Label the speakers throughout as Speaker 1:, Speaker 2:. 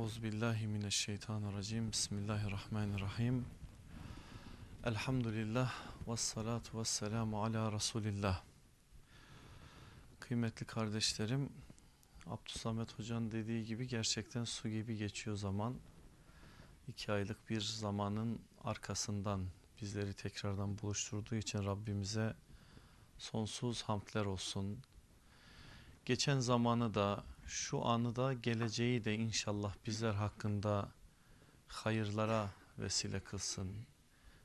Speaker 1: Euzu billahi mineşşeytanirracim. Bismillahirrahmanirrahim. Elhamdülillah ve salatu ve selamu ala Resulillah. Kıymetli kardeşlerim, Abdüsamet Hoca'nın dediği gibi gerçekten su gibi geçiyor zaman. İki aylık bir zamanın arkasından bizleri tekrardan buluşturduğu için Rabbimize sonsuz hamdler olsun. Geçen zamanı da şu anı da geleceği de inşallah bizler hakkında hayırlara vesile kılsın.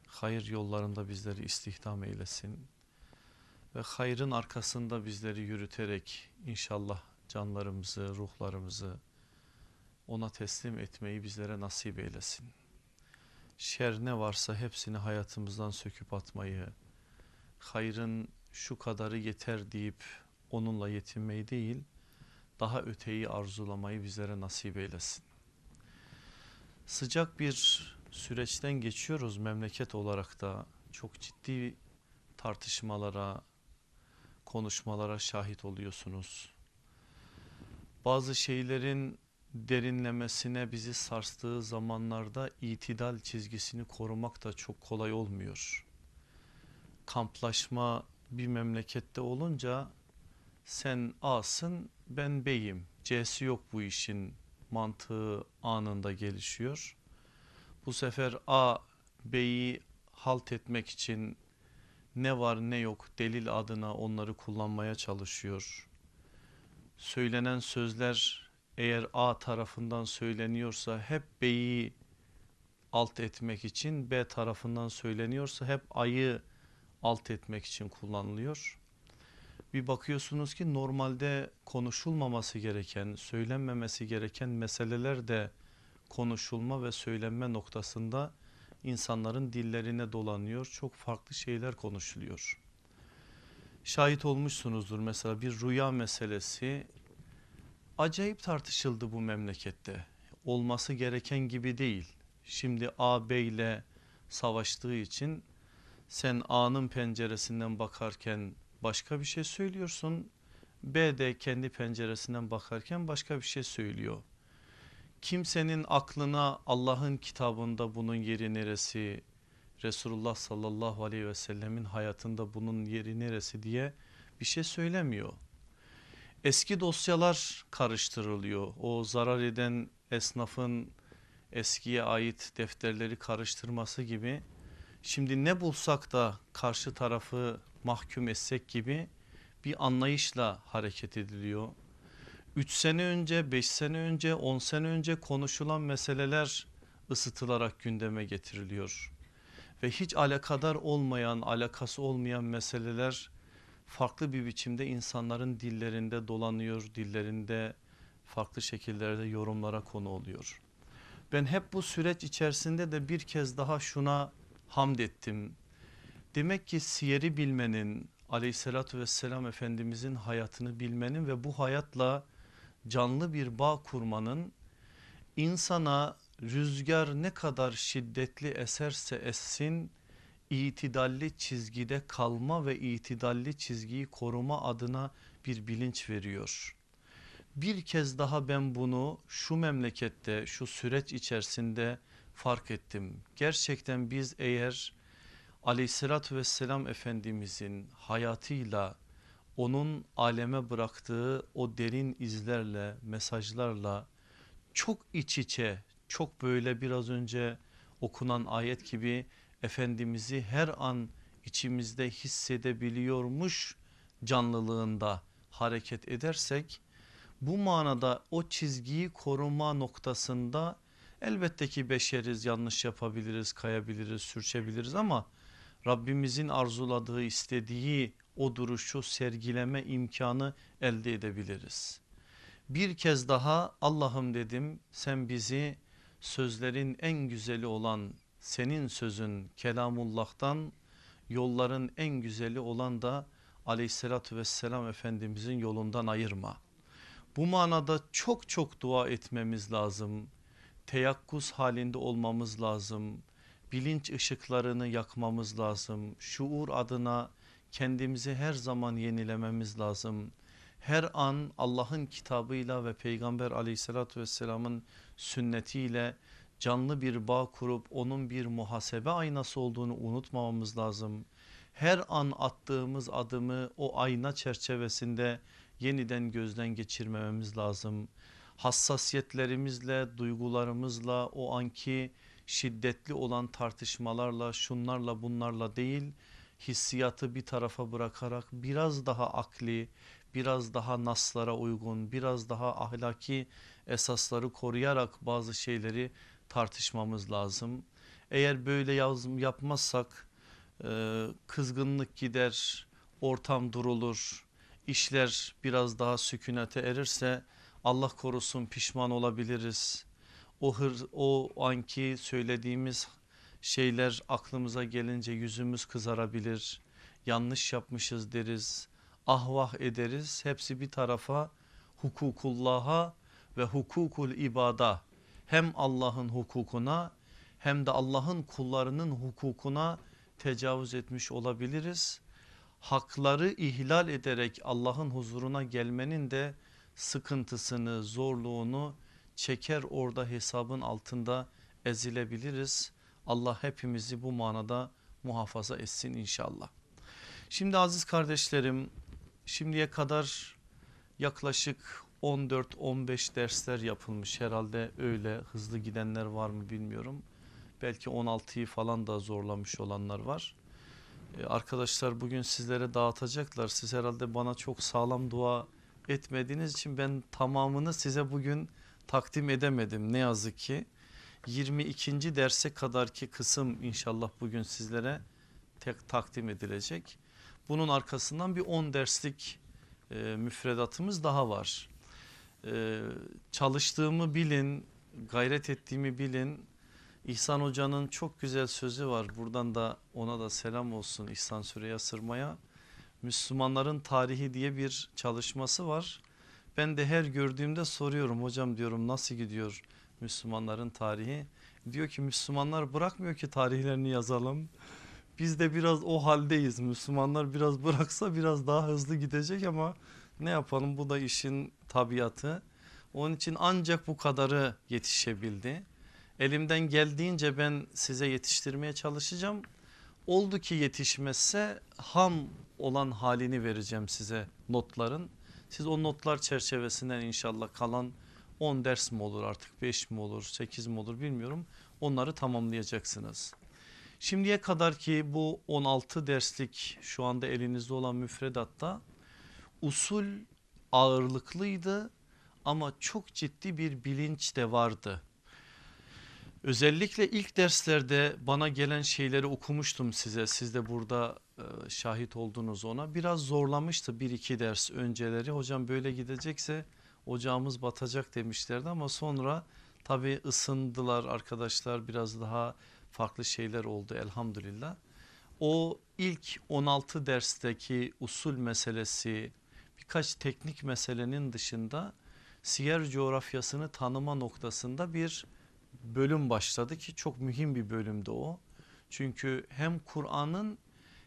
Speaker 1: Hayır yollarında bizleri istihdam eylesin. Ve hayrın arkasında bizleri yürüterek inşallah canlarımızı, ruhlarımızı ona teslim etmeyi bizlere nasip eylesin. Şer ne varsa hepsini hayatımızdan söküp atmayı, hayrın şu kadarı yeter deyip onunla yetinmeyi değil, daha öteyi arzulamayı bizlere nasip eylesin. Sıcak bir süreçten geçiyoruz memleket olarak da çok ciddi tartışmalara, konuşmalara şahit oluyorsunuz. Bazı şeylerin derinlemesine bizi sarstığı zamanlarda itidal çizgisini korumak da çok kolay olmuyor. Kamplaşma bir memlekette olunca sen A'sın ben B'yim. C'si yok bu işin mantığı anında gelişiyor. Bu sefer A B'yi halt etmek için ne var ne yok delil adına onları kullanmaya çalışıyor. Söylenen sözler eğer A tarafından söyleniyorsa hep B'yi alt etmek için B tarafından söyleniyorsa hep A'yı alt etmek için kullanılıyor bir bakıyorsunuz ki normalde konuşulmaması gereken, söylenmemesi gereken meseleler de konuşulma ve söylenme noktasında insanların dillerine dolanıyor. Çok farklı şeyler konuşuluyor. Şahit olmuşsunuzdur mesela bir rüya meselesi acayip tartışıldı bu memlekette. Olması gereken gibi değil. Şimdi A B ile savaştığı için sen A'nın penceresinden bakarken başka bir şey söylüyorsun. B de kendi penceresinden bakarken başka bir şey söylüyor. Kimsenin aklına Allah'ın kitabında bunun yeri neresi, Resulullah sallallahu aleyhi ve sellemin hayatında bunun yeri neresi diye bir şey söylemiyor. Eski dosyalar karıştırılıyor. O zarar eden esnafın eskiye ait defterleri karıştırması gibi. Şimdi ne bulsak da karşı tarafı mahkum etsek gibi bir anlayışla hareket ediliyor. 3 sene önce, 5 sene önce, 10 sene önce konuşulan meseleler ısıtılarak gündeme getiriliyor. Ve hiç alakadar olmayan, alakası olmayan meseleler farklı bir biçimde insanların dillerinde dolanıyor, dillerinde farklı şekillerde yorumlara konu oluyor. Ben hep bu süreç içerisinde de bir kez daha şuna hamd ettim. Demek ki siyeri bilmenin aleyhissalatü vesselam efendimizin hayatını bilmenin ve bu hayatla canlı bir bağ kurmanın insana rüzgar ne kadar şiddetli eserse essin itidalli çizgide kalma ve itidalli çizgiyi koruma adına bir bilinç veriyor. Bir kez daha ben bunu şu memlekette şu süreç içerisinde fark ettim. Gerçekten biz eğer aleyhissalatü vesselam efendimizin hayatıyla onun aleme bıraktığı o derin izlerle mesajlarla çok iç içe çok böyle biraz önce okunan ayet gibi Efendimiz'i her an içimizde hissedebiliyormuş canlılığında hareket edersek bu manada o çizgiyi koruma noktasında elbette ki beşeriz yanlış yapabiliriz kayabiliriz sürçebiliriz ama Rabbimizin arzuladığı istediği o duruşu sergileme imkanı elde edebiliriz. Bir kez daha Allah'ım dedim sen bizi sözlerin en güzeli olan senin sözün kelamullah'tan yolların en güzeli olan da aleyhissalatü vesselam efendimizin yolundan ayırma. Bu manada çok çok dua etmemiz lazım. Teyakkuz halinde olmamız lazım bilinç ışıklarını yakmamız lazım. Şuur adına kendimizi her zaman yenilememiz lazım. her an Allah'ın kitabıyla ve Peygamber aleyhissalatü vesselamın sünnetiyle canlı bir bağ kurup onun bir muhasebe aynası olduğunu unutmamamız lazım. Her an attığımız adımı o ayna çerçevesinde yeniden gözden geçirmememiz lazım. Hassasiyetlerimizle, duygularımızla o anki şiddetli olan tartışmalarla, şunlarla bunlarla değil hissiyatı bir tarafa bırakarak biraz daha akli, biraz daha naslara uygun, biraz daha ahlaki esasları koruyarak bazı şeyleri tartışmamız lazım. Eğer böyle yapmazsak e, kızgınlık gider, ortam durulur, işler biraz daha sükunete erirse Allah korusun pişman olabiliriz. O hır, o anki söylediğimiz şeyler aklımıza gelince yüzümüz kızarabilir. Yanlış yapmışız deriz. Ahvah ederiz. Hepsi bir tarafa hukukullah'a ve hukukul ibada hem Allah'ın hukukuna hem de Allah'ın kullarının hukukuna tecavüz etmiş olabiliriz. Hakları ihlal ederek Allah'ın huzuruna gelmenin de sıkıntısını, zorluğunu çeker orada hesabın altında ezilebiliriz. Allah hepimizi bu manada muhafaza etsin inşallah. Şimdi aziz kardeşlerim şimdiye kadar yaklaşık 14-15 dersler yapılmış herhalde öyle hızlı gidenler var mı bilmiyorum. Belki 16'yı falan da zorlamış olanlar var. Ee, arkadaşlar bugün sizlere dağıtacaklar. Siz herhalde bana çok sağlam dua etmediğiniz için ben tamamını size bugün takdim edemedim ne yazık ki. 22. derse kadarki kısım inşallah bugün sizlere tek takdim edilecek. Bunun arkasından bir 10 derslik e, müfredatımız daha var. E, çalıştığımı bilin, gayret ettiğimi bilin. İhsan Hoca'nın çok güzel sözü var. Buradan da ona da selam olsun İhsan Süreyya Sırma'ya. Müslümanların tarihi diye bir çalışması var. Ben de her gördüğümde soruyorum hocam diyorum nasıl gidiyor Müslümanların tarihi. Diyor ki Müslümanlar bırakmıyor ki tarihlerini yazalım. Biz de biraz o haldeyiz. Müslümanlar biraz bıraksa biraz daha hızlı gidecek ama ne yapalım bu da işin tabiatı. Onun için ancak bu kadarı yetişebildi. Elimden geldiğince ben size yetiştirmeye çalışacağım. Oldu ki yetişmezse ham olan halini vereceğim size notların. Siz o notlar çerçevesinden inşallah kalan 10 ders mi olur artık 5 mi olur 8 mi olur bilmiyorum. Onları tamamlayacaksınız. Şimdiye kadar ki bu 16 derslik şu anda elinizde olan müfredatta usul ağırlıklıydı ama çok ciddi bir bilinç de vardı. Özellikle ilk derslerde bana gelen şeyleri okumuştum size. Siz de burada e, şahit oldunuz ona. Biraz zorlamıştı bir iki ders önceleri. Hocam böyle gidecekse ocağımız batacak demişlerdi ama sonra tabii ısındılar arkadaşlar. Biraz daha farklı şeyler oldu elhamdülillah. O ilk 16 dersteki usul meselesi birkaç teknik meselenin dışında siyer coğrafyasını tanıma noktasında bir bölüm başladı ki çok mühim bir bölümdü o. Çünkü hem Kur'an'ın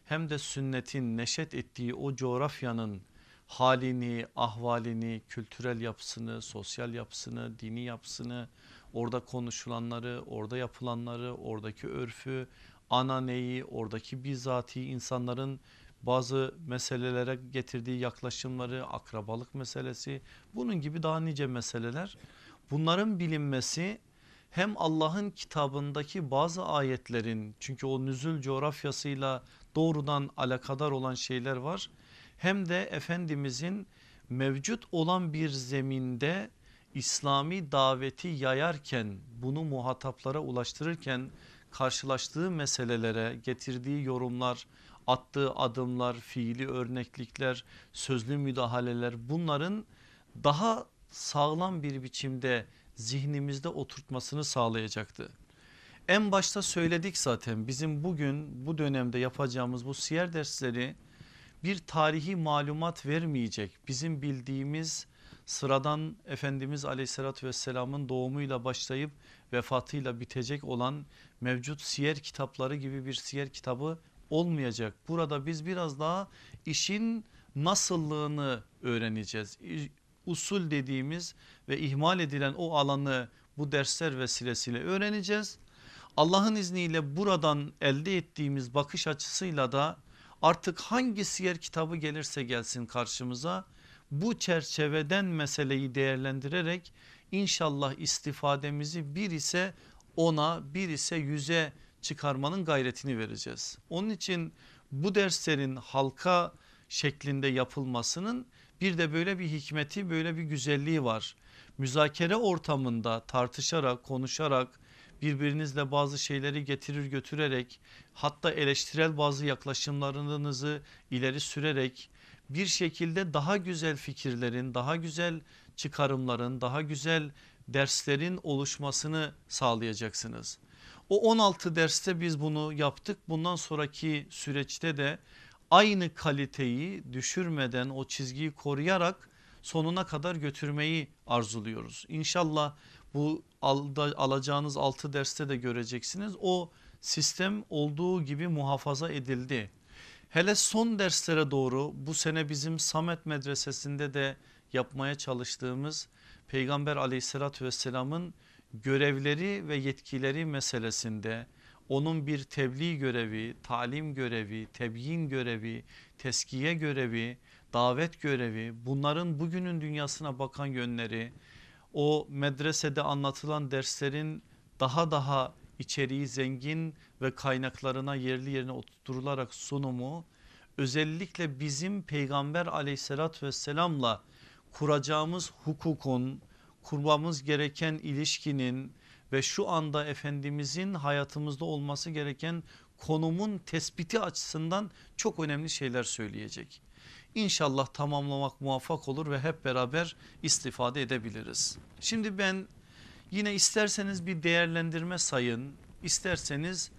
Speaker 1: hem de sünnetin neşet ettiği o coğrafyanın halini, ahvalini, kültürel yapısını, sosyal yapısını, dini yapısını, orada konuşulanları, orada yapılanları, oradaki örfü, ananeyi, oradaki bizatihi insanların bazı meselelere getirdiği yaklaşımları, akrabalık meselesi, bunun gibi daha nice meseleler. Bunların bilinmesi hem Allah'ın kitabındaki bazı ayetlerin çünkü o nüzül coğrafyasıyla doğrudan alakadar olan şeyler var. Hem de Efendimizin mevcut olan bir zeminde İslami daveti yayarken bunu muhataplara ulaştırırken karşılaştığı meselelere getirdiği yorumlar, attığı adımlar, fiili örneklikler, sözlü müdahaleler bunların daha sağlam bir biçimde zihnimizde oturtmasını sağlayacaktı. En başta söyledik zaten bizim bugün bu dönemde yapacağımız bu siyer dersleri bir tarihi malumat vermeyecek. Bizim bildiğimiz sıradan Efendimiz aleyhissalatü vesselamın doğumuyla başlayıp vefatıyla bitecek olan mevcut siyer kitapları gibi bir siyer kitabı olmayacak. Burada biz biraz daha işin nasıllığını öğreneceğiz. Usul dediğimiz ve ihmal edilen o alanı bu dersler vesilesiyle öğreneceğiz. Allah'ın izniyle buradan elde ettiğimiz bakış açısıyla da artık hangi siyer kitabı gelirse gelsin karşımıza bu çerçeveden meseleyi değerlendirerek inşallah istifademizi bir ise ona bir ise yüze çıkarmanın gayretini vereceğiz. Onun için bu derslerin halka şeklinde yapılmasının bir de böyle bir hikmeti böyle bir güzelliği var. Müzakere ortamında tartışarak konuşarak birbirinizle bazı şeyleri getirir götürerek hatta eleştirel bazı yaklaşımlarınızı ileri sürerek bir şekilde daha güzel fikirlerin daha güzel çıkarımların daha güzel derslerin oluşmasını sağlayacaksınız. O 16 derste biz bunu yaptık. Bundan sonraki süreçte de aynı kaliteyi düşürmeden o çizgiyi koruyarak sonuna kadar götürmeyi arzuluyoruz. İnşallah bu alacağınız 6 derste de göreceksiniz. O sistem olduğu gibi muhafaza edildi. Hele son derslere doğru bu sene bizim Samet Medresesi'nde de yapmaya çalıştığımız Peygamber aleyhissalatü vesselamın görevleri ve yetkileri meselesinde onun bir tebliğ görevi, talim görevi, tebyin görevi, teskiye görevi, davet görevi bunların bugünün dünyasına bakan yönleri o medresede anlatılan derslerin daha daha içeriği zengin ve kaynaklarına yerli yerine oturtularak sunumu özellikle bizim peygamber aleyhissalatü vesselamla kuracağımız hukukun kurmamız gereken ilişkinin ve şu anda Efendimizin hayatımızda olması gereken konumun tespiti açısından çok önemli şeyler söyleyecek. İnşallah tamamlamak muvaffak olur ve hep beraber istifade edebiliriz. Şimdi ben yine isterseniz bir değerlendirme sayın, isterseniz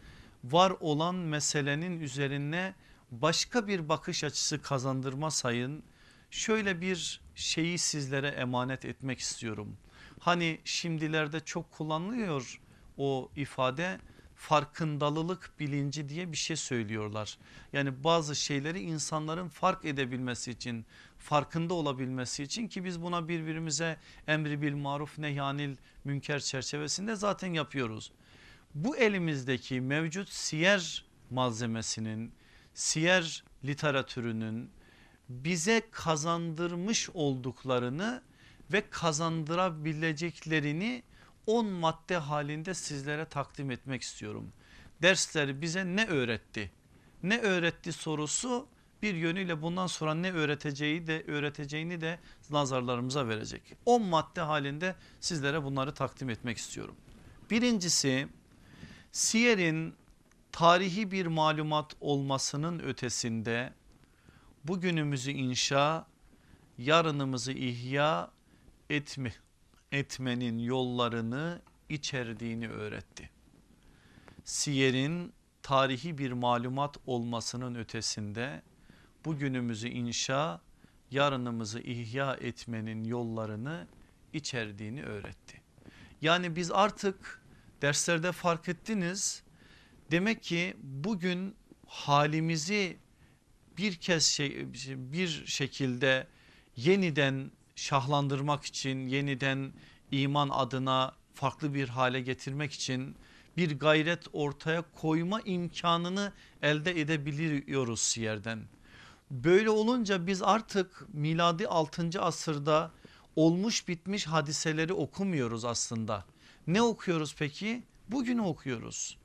Speaker 1: var olan meselenin üzerine başka bir bakış açısı kazandırma sayın. Şöyle bir şeyi sizlere emanet etmek istiyorum. Hani şimdilerde çok kullanılıyor o ifade farkındalılık bilinci diye bir şey söylüyorlar. Yani bazı şeyleri insanların fark edebilmesi için farkında olabilmesi için ki biz buna birbirimize emri bil maruf nehyanil münker çerçevesinde zaten yapıyoruz. Bu elimizdeki mevcut siyer malzemesinin siyer literatürünün bize kazandırmış olduklarını ve kazandırabileceklerini 10 madde halinde sizlere takdim etmek istiyorum. Dersler bize ne öğretti? Ne öğretti sorusu bir yönüyle bundan sonra ne öğreteceği de öğreteceğini de nazarlarımıza verecek. 10 madde halinde sizlere bunları takdim etmek istiyorum. Birincisi siyerin tarihi bir malumat olmasının ötesinde bugünümüzü inşa, yarınımızı ihya etme, etmenin yollarını içerdiğini öğretti. Siyer'in tarihi bir malumat olmasının ötesinde bugünümüzü inşa, yarınımızı ihya etmenin yollarını içerdiğini öğretti. Yani biz artık derslerde fark ettiniz. Demek ki bugün halimizi bir kez şey, bir şekilde yeniden şahlandırmak için yeniden iman adına farklı bir hale getirmek için bir gayret ortaya koyma imkanını elde edebiliyoruz Siyer'den. Böyle olunca biz artık miladi 6. asırda olmuş bitmiş hadiseleri okumuyoruz aslında. Ne okuyoruz peki? Bugünü okuyoruz.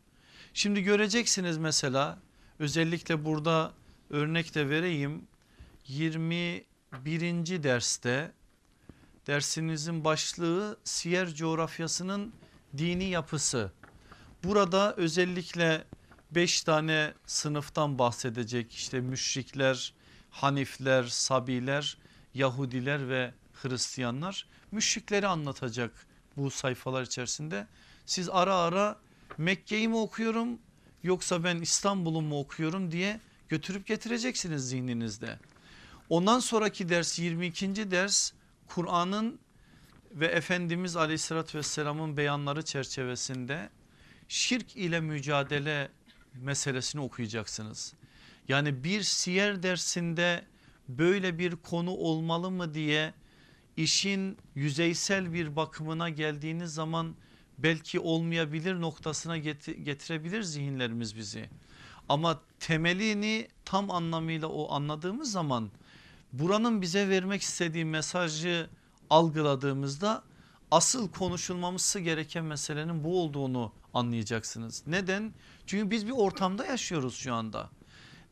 Speaker 1: Şimdi göreceksiniz mesela özellikle burada örnek de vereyim. 21. derste dersinizin başlığı siyer coğrafyasının dini yapısı. Burada özellikle 5 tane sınıftan bahsedecek işte müşrikler, hanifler, sabiler, Yahudiler ve Hristiyanlar müşrikleri anlatacak bu sayfalar içerisinde. Siz ara ara Mekke'yi mi okuyorum yoksa ben İstanbul'u mu okuyorum diye götürüp getireceksiniz zihninizde. Ondan sonraki ders 22. ders Kur'an'ın ve Efendimiz aleyhissalatü vesselamın beyanları çerçevesinde şirk ile mücadele meselesini okuyacaksınız. Yani bir siyer dersinde böyle bir konu olmalı mı diye işin yüzeysel bir bakımına geldiğiniz zaman belki olmayabilir noktasına getirebilir zihinlerimiz bizi. Ama temelini tam anlamıyla o anladığımız zaman buranın bize vermek istediği mesajı algıladığımızda asıl konuşulmaması gereken meselenin bu olduğunu anlayacaksınız. Neden? Çünkü biz bir ortamda yaşıyoruz şu anda.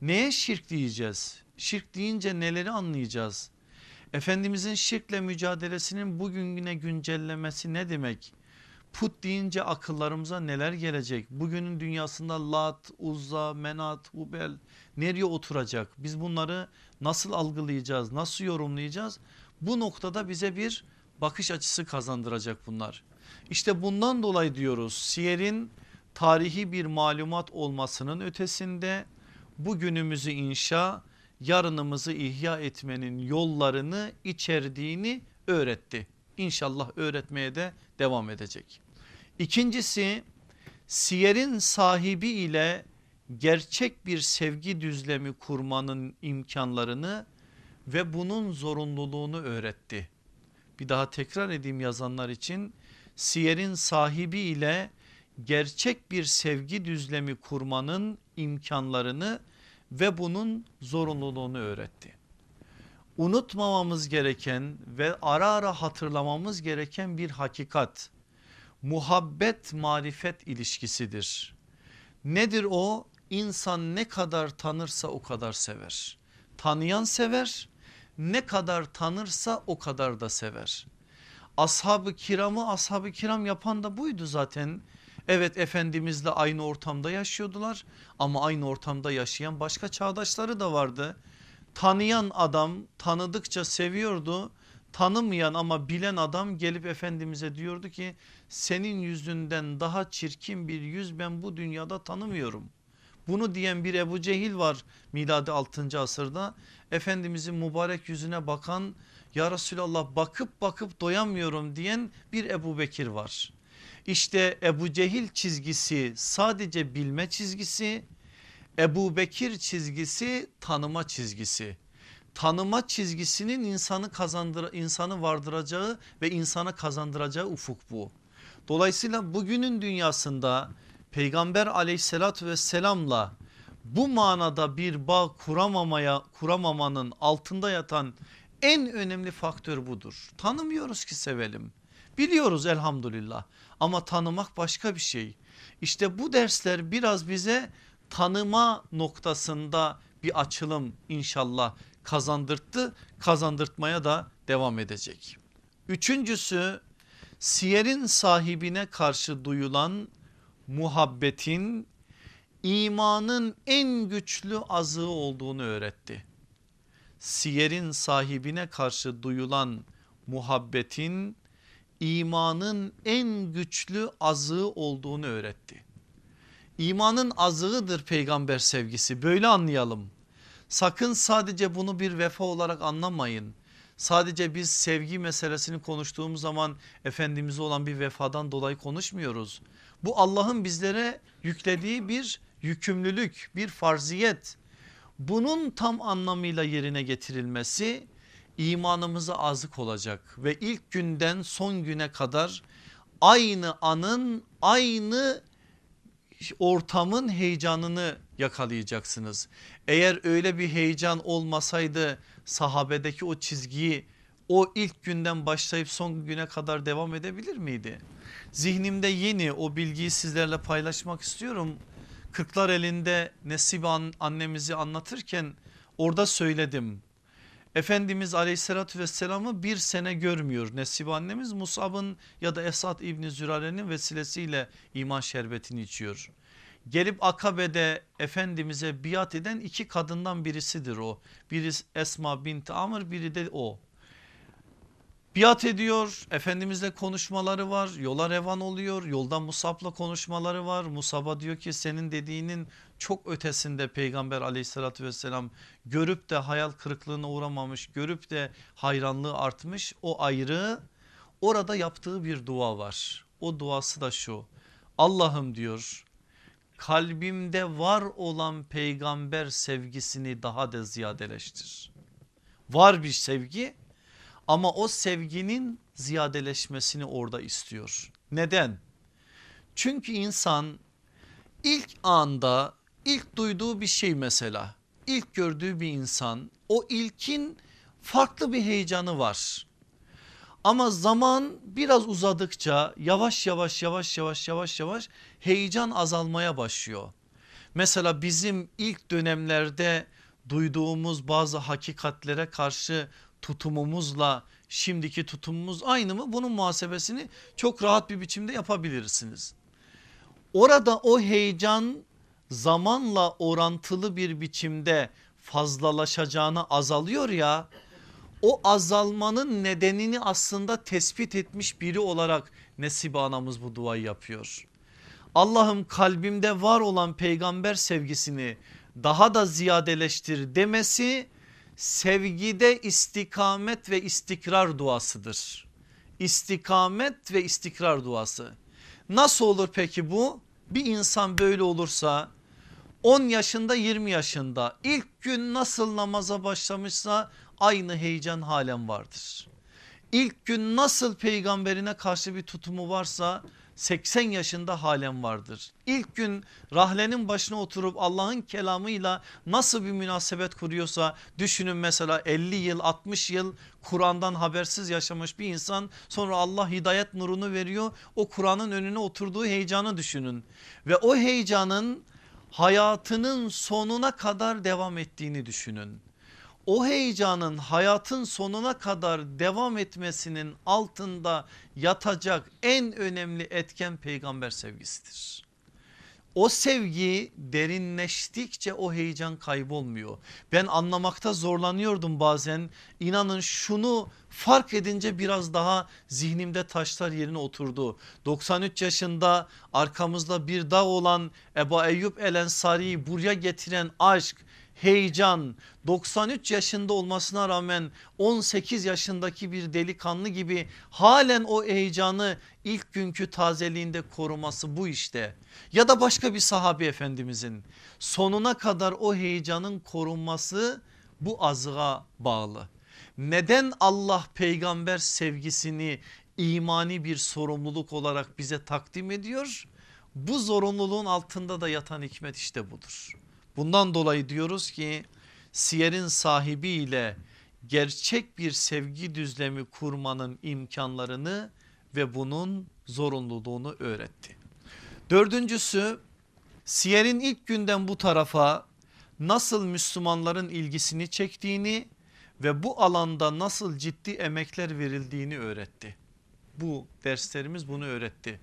Speaker 1: Neye şirk diyeceğiz? Şirk deyince neleri anlayacağız? Efendimizin şirkle mücadelesinin bugüne güncellemesi ne demek? Put deyince akıllarımıza neler gelecek? Bugünün dünyasında Lat, Uzza, Menat, Hubel nereye oturacak? Biz bunları nasıl algılayacağız? Nasıl yorumlayacağız? Bu noktada bize bir bakış açısı kazandıracak bunlar. İşte bundan dolayı diyoruz siyerin tarihi bir malumat olmasının ötesinde bugünümüzü inşa yarınımızı ihya etmenin yollarını içerdiğini öğretti. İnşallah öğretmeye de devam edecek. İkincisi siyerin sahibi ile gerçek bir sevgi düzlemi kurmanın imkanlarını ve bunun zorunluluğunu öğretti. Bir daha tekrar edeyim yazanlar için siyerin sahibi ile gerçek bir sevgi düzlemi kurmanın imkanlarını ve bunun zorunluluğunu öğretti. Unutmamamız gereken ve ara ara hatırlamamız gereken bir hakikat muhabbet marifet ilişkisidir. Nedir o? İnsan ne kadar tanırsa o kadar sever. Tanıyan sever ne kadar tanırsa o kadar da sever. Ashab-ı kiramı ashab-ı kiram yapan da buydu zaten. Evet Efendimizle aynı ortamda yaşıyordular ama aynı ortamda yaşayan başka çağdaşları da vardı. Tanıyan adam tanıdıkça seviyordu. Tanımayan ama bilen adam gelip Efendimiz'e diyordu ki senin yüzünden daha çirkin bir yüz ben bu dünyada tanımıyorum. Bunu diyen bir Ebu Cehil var miladi 6. asırda. Efendimizin mübarek yüzüne bakan ya Resulallah bakıp bakıp doyamıyorum diyen bir Ebu Bekir var. İşte Ebu Cehil çizgisi sadece bilme çizgisi, Ebu Bekir çizgisi tanıma çizgisi. Tanıma çizgisinin insanı kazandır insanı vardıracağı ve insana kazandıracağı ufuk bu. Dolayısıyla bugünün dünyasında peygamber aleyhissalatü vesselamla bu manada bir bağ kuramamaya kuramamanın altında yatan en önemli faktör budur. Tanımıyoruz ki sevelim. Biliyoruz elhamdülillah ama tanımak başka bir şey. İşte bu dersler biraz bize tanıma noktasında bir açılım inşallah kazandırttı. Kazandırtmaya da devam edecek. Üçüncüsü siyerin sahibine karşı duyulan muhabbetin imanın en güçlü azığı olduğunu öğretti. Siyerin sahibine karşı duyulan muhabbetin imanın en güçlü azığı olduğunu öğretti. İmanın azığıdır peygamber sevgisi böyle anlayalım. Sakın sadece bunu bir vefa olarak anlamayın. Sadece biz sevgi meselesini konuştuğumuz zaman Efendimiz'e olan bir vefadan dolayı konuşmuyoruz. Bu Allah'ın bizlere yüklediği bir yükümlülük bir farziyet. Bunun tam anlamıyla yerine getirilmesi imanımıza azık olacak ve ilk günden son güne kadar aynı anın aynı ortamın heyecanını yakalayacaksınız. Eğer öyle bir heyecan olmasaydı sahabedeki o çizgiyi o ilk günden başlayıp son güne kadar devam edebilir miydi? Zihnimde yeni o bilgiyi sizlerle paylaşmak istiyorum. Kırklar elinde Nesibe annemizi anlatırken orada söyledim. Efendimiz aleyhissalatü vesselamı bir sene görmüyor. Nesibe annemiz Musab'ın ya da Esad İbni Zürare'nin vesilesiyle iman şerbetini içiyor. Gelip Akabe'de Efendimiz'e biat eden iki kadından birisidir o. Biri Esma binti Amr biri de o. Biat ediyor Efendimizle konuşmaları var yola revan oluyor yolda Musab'la konuşmaları var. Musab'a diyor ki senin dediğinin çok ötesinde peygamber aleyhissalatü vesselam görüp de hayal kırıklığına uğramamış görüp de hayranlığı artmış o ayrı orada yaptığı bir dua var. O duası da şu Allah'ım diyor kalbimde var olan peygamber sevgisini daha da ziyadeleştir. Var bir sevgi ama o sevginin ziyadeleşmesini orada istiyor. Neden? Çünkü insan ilk anda ilk duyduğu bir şey mesela ilk gördüğü bir insan o ilkin farklı bir heyecanı var. Ama zaman biraz uzadıkça yavaş yavaş yavaş yavaş yavaş yavaş heyecan azalmaya başlıyor. Mesela bizim ilk dönemlerde duyduğumuz bazı hakikatlere karşı tutumumuzla şimdiki tutumumuz aynı mı? Bunun muhasebesini çok rahat bir biçimde yapabilirsiniz. Orada o heyecan zamanla orantılı bir biçimde fazlalaşacağını azalıyor ya o azalmanın nedenini aslında tespit etmiş biri olarak Nesibe anamız bu duayı yapıyor. Allah'ım kalbimde var olan peygamber sevgisini daha da ziyadeleştir demesi sevgide istikamet ve istikrar duasıdır. İstikamet ve istikrar duası. Nasıl olur peki bu? Bir insan böyle olursa 10 yaşında 20 yaşında ilk gün nasıl namaza başlamışsa aynı heyecan halen vardır. İlk gün nasıl peygamberine karşı bir tutumu varsa 80 yaşında halen vardır. İlk gün rahlenin başına oturup Allah'ın kelamıyla nasıl bir münasebet kuruyorsa düşünün mesela 50 yıl 60 yıl Kur'an'dan habersiz yaşamış bir insan sonra Allah hidayet nurunu veriyor. O Kur'an'ın önüne oturduğu heyecanı düşünün ve o heyecanın hayatının sonuna kadar devam ettiğini düşünün o heyecanın hayatın sonuna kadar devam etmesinin altında yatacak en önemli etken peygamber sevgisidir. O sevgi derinleştikçe o heyecan kaybolmuyor. Ben anlamakta zorlanıyordum bazen. İnanın şunu fark edince biraz daha zihnimde taşlar yerine oturdu. 93 yaşında arkamızda bir dağ olan Ebu Eyyub El Ensari'yi buraya getiren aşk heyecan 93 yaşında olmasına rağmen 18 yaşındaki bir delikanlı gibi halen o heyecanı ilk günkü tazeliğinde koruması bu işte. Ya da başka bir sahabi efendimizin sonuna kadar o heyecanın korunması bu azığa bağlı. Neden Allah peygamber sevgisini imani bir sorumluluk olarak bize takdim ediyor? Bu zorunluluğun altında da yatan hikmet işte budur. Bundan dolayı diyoruz ki siyerin sahibiyle gerçek bir sevgi düzlemi kurmanın imkanlarını ve bunun zorunluluğunu öğretti. Dördüncüsü siyerin ilk günden bu tarafa nasıl Müslümanların ilgisini çektiğini ve bu alanda nasıl ciddi emekler verildiğini öğretti. Bu derslerimiz bunu öğretti.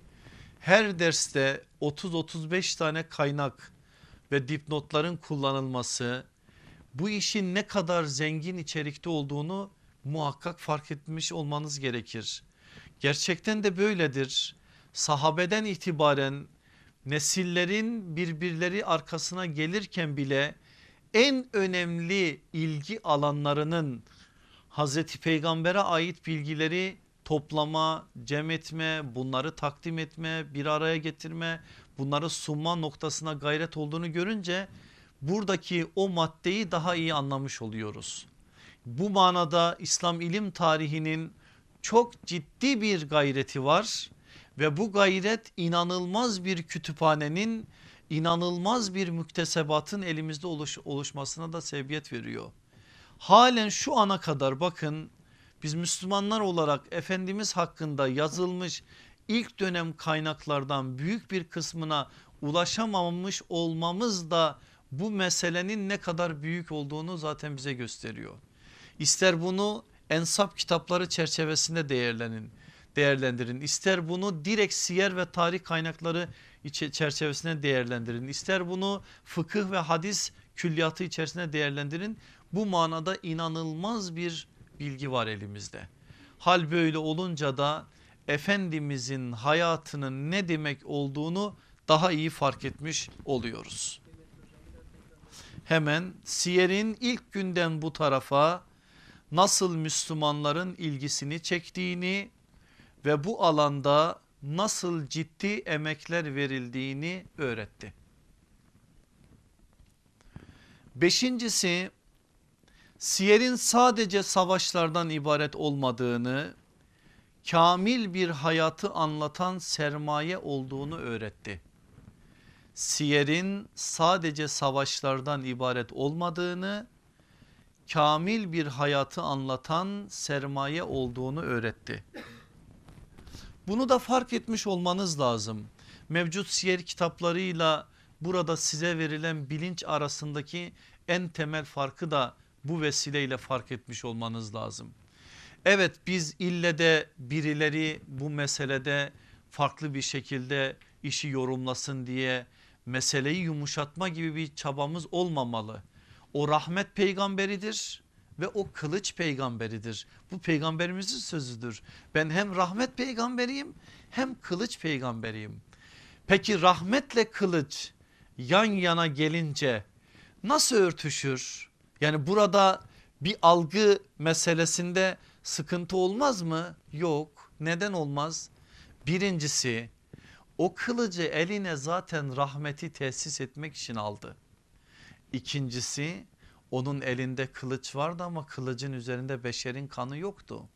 Speaker 1: Her derste 30-35 tane kaynak ve dipnotların kullanılması bu işin ne kadar zengin içerikte olduğunu muhakkak fark etmiş olmanız gerekir. Gerçekten de böyledir. Sahabeden itibaren nesillerin birbirleri arkasına gelirken bile en önemli ilgi alanlarının Hazreti Peygamber'e ait bilgileri toplama, cem etme, bunları takdim etme, bir araya getirme, bunları sunma noktasına gayret olduğunu görünce buradaki o maddeyi daha iyi anlamış oluyoruz. Bu manada İslam ilim tarihinin çok ciddi bir gayreti var ve bu gayret inanılmaz bir kütüphanenin inanılmaz bir müktesebatın elimizde oluş, oluşmasına da sebebiyet veriyor. Halen şu ana kadar bakın biz Müslümanlar olarak Efendimiz hakkında yazılmış ilk dönem kaynaklardan büyük bir kısmına ulaşamamış olmamız da bu meselenin ne kadar büyük olduğunu zaten bize gösteriyor. İster bunu ensap kitapları çerçevesinde değerlenin, değerlendirin. İster bunu direkt siyer ve tarih kaynakları çerçevesinde değerlendirin. İster bunu fıkıh ve hadis külliyatı içerisinde değerlendirin. Bu manada inanılmaz bir bilgi var elimizde. Hal böyle olunca da Efendimizin hayatının ne demek olduğunu daha iyi fark etmiş oluyoruz. Hemen siyerin ilk günden bu tarafa nasıl Müslümanların ilgisini çektiğini ve bu alanda nasıl ciddi emekler verildiğini öğretti. Beşincisi siyerin sadece savaşlardan ibaret olmadığını, kamil bir hayatı anlatan sermaye olduğunu öğretti. Siyerin sadece savaşlardan ibaret olmadığını, kamil bir hayatı anlatan sermaye olduğunu öğretti. Bunu da fark etmiş olmanız lazım. Mevcut siyer kitaplarıyla burada size verilen bilinç arasındaki en temel farkı da bu vesileyle fark etmiş olmanız lazım. Evet biz ille de birileri bu meselede farklı bir şekilde işi yorumlasın diye meseleyi yumuşatma gibi bir çabamız olmamalı. O rahmet peygamberidir ve o kılıç peygamberidir. Bu peygamberimizin sözüdür. Ben hem rahmet peygamberiyim hem kılıç peygamberiyim. Peki rahmetle kılıç yan yana gelince nasıl örtüşür? Yani burada bir algı meselesinde sıkıntı olmaz mı? Yok. Neden olmaz? Birincisi o kılıcı eline zaten rahmeti tesis etmek için aldı. İkincisi onun elinde kılıç vardı ama kılıcın üzerinde beşerin kanı yoktu.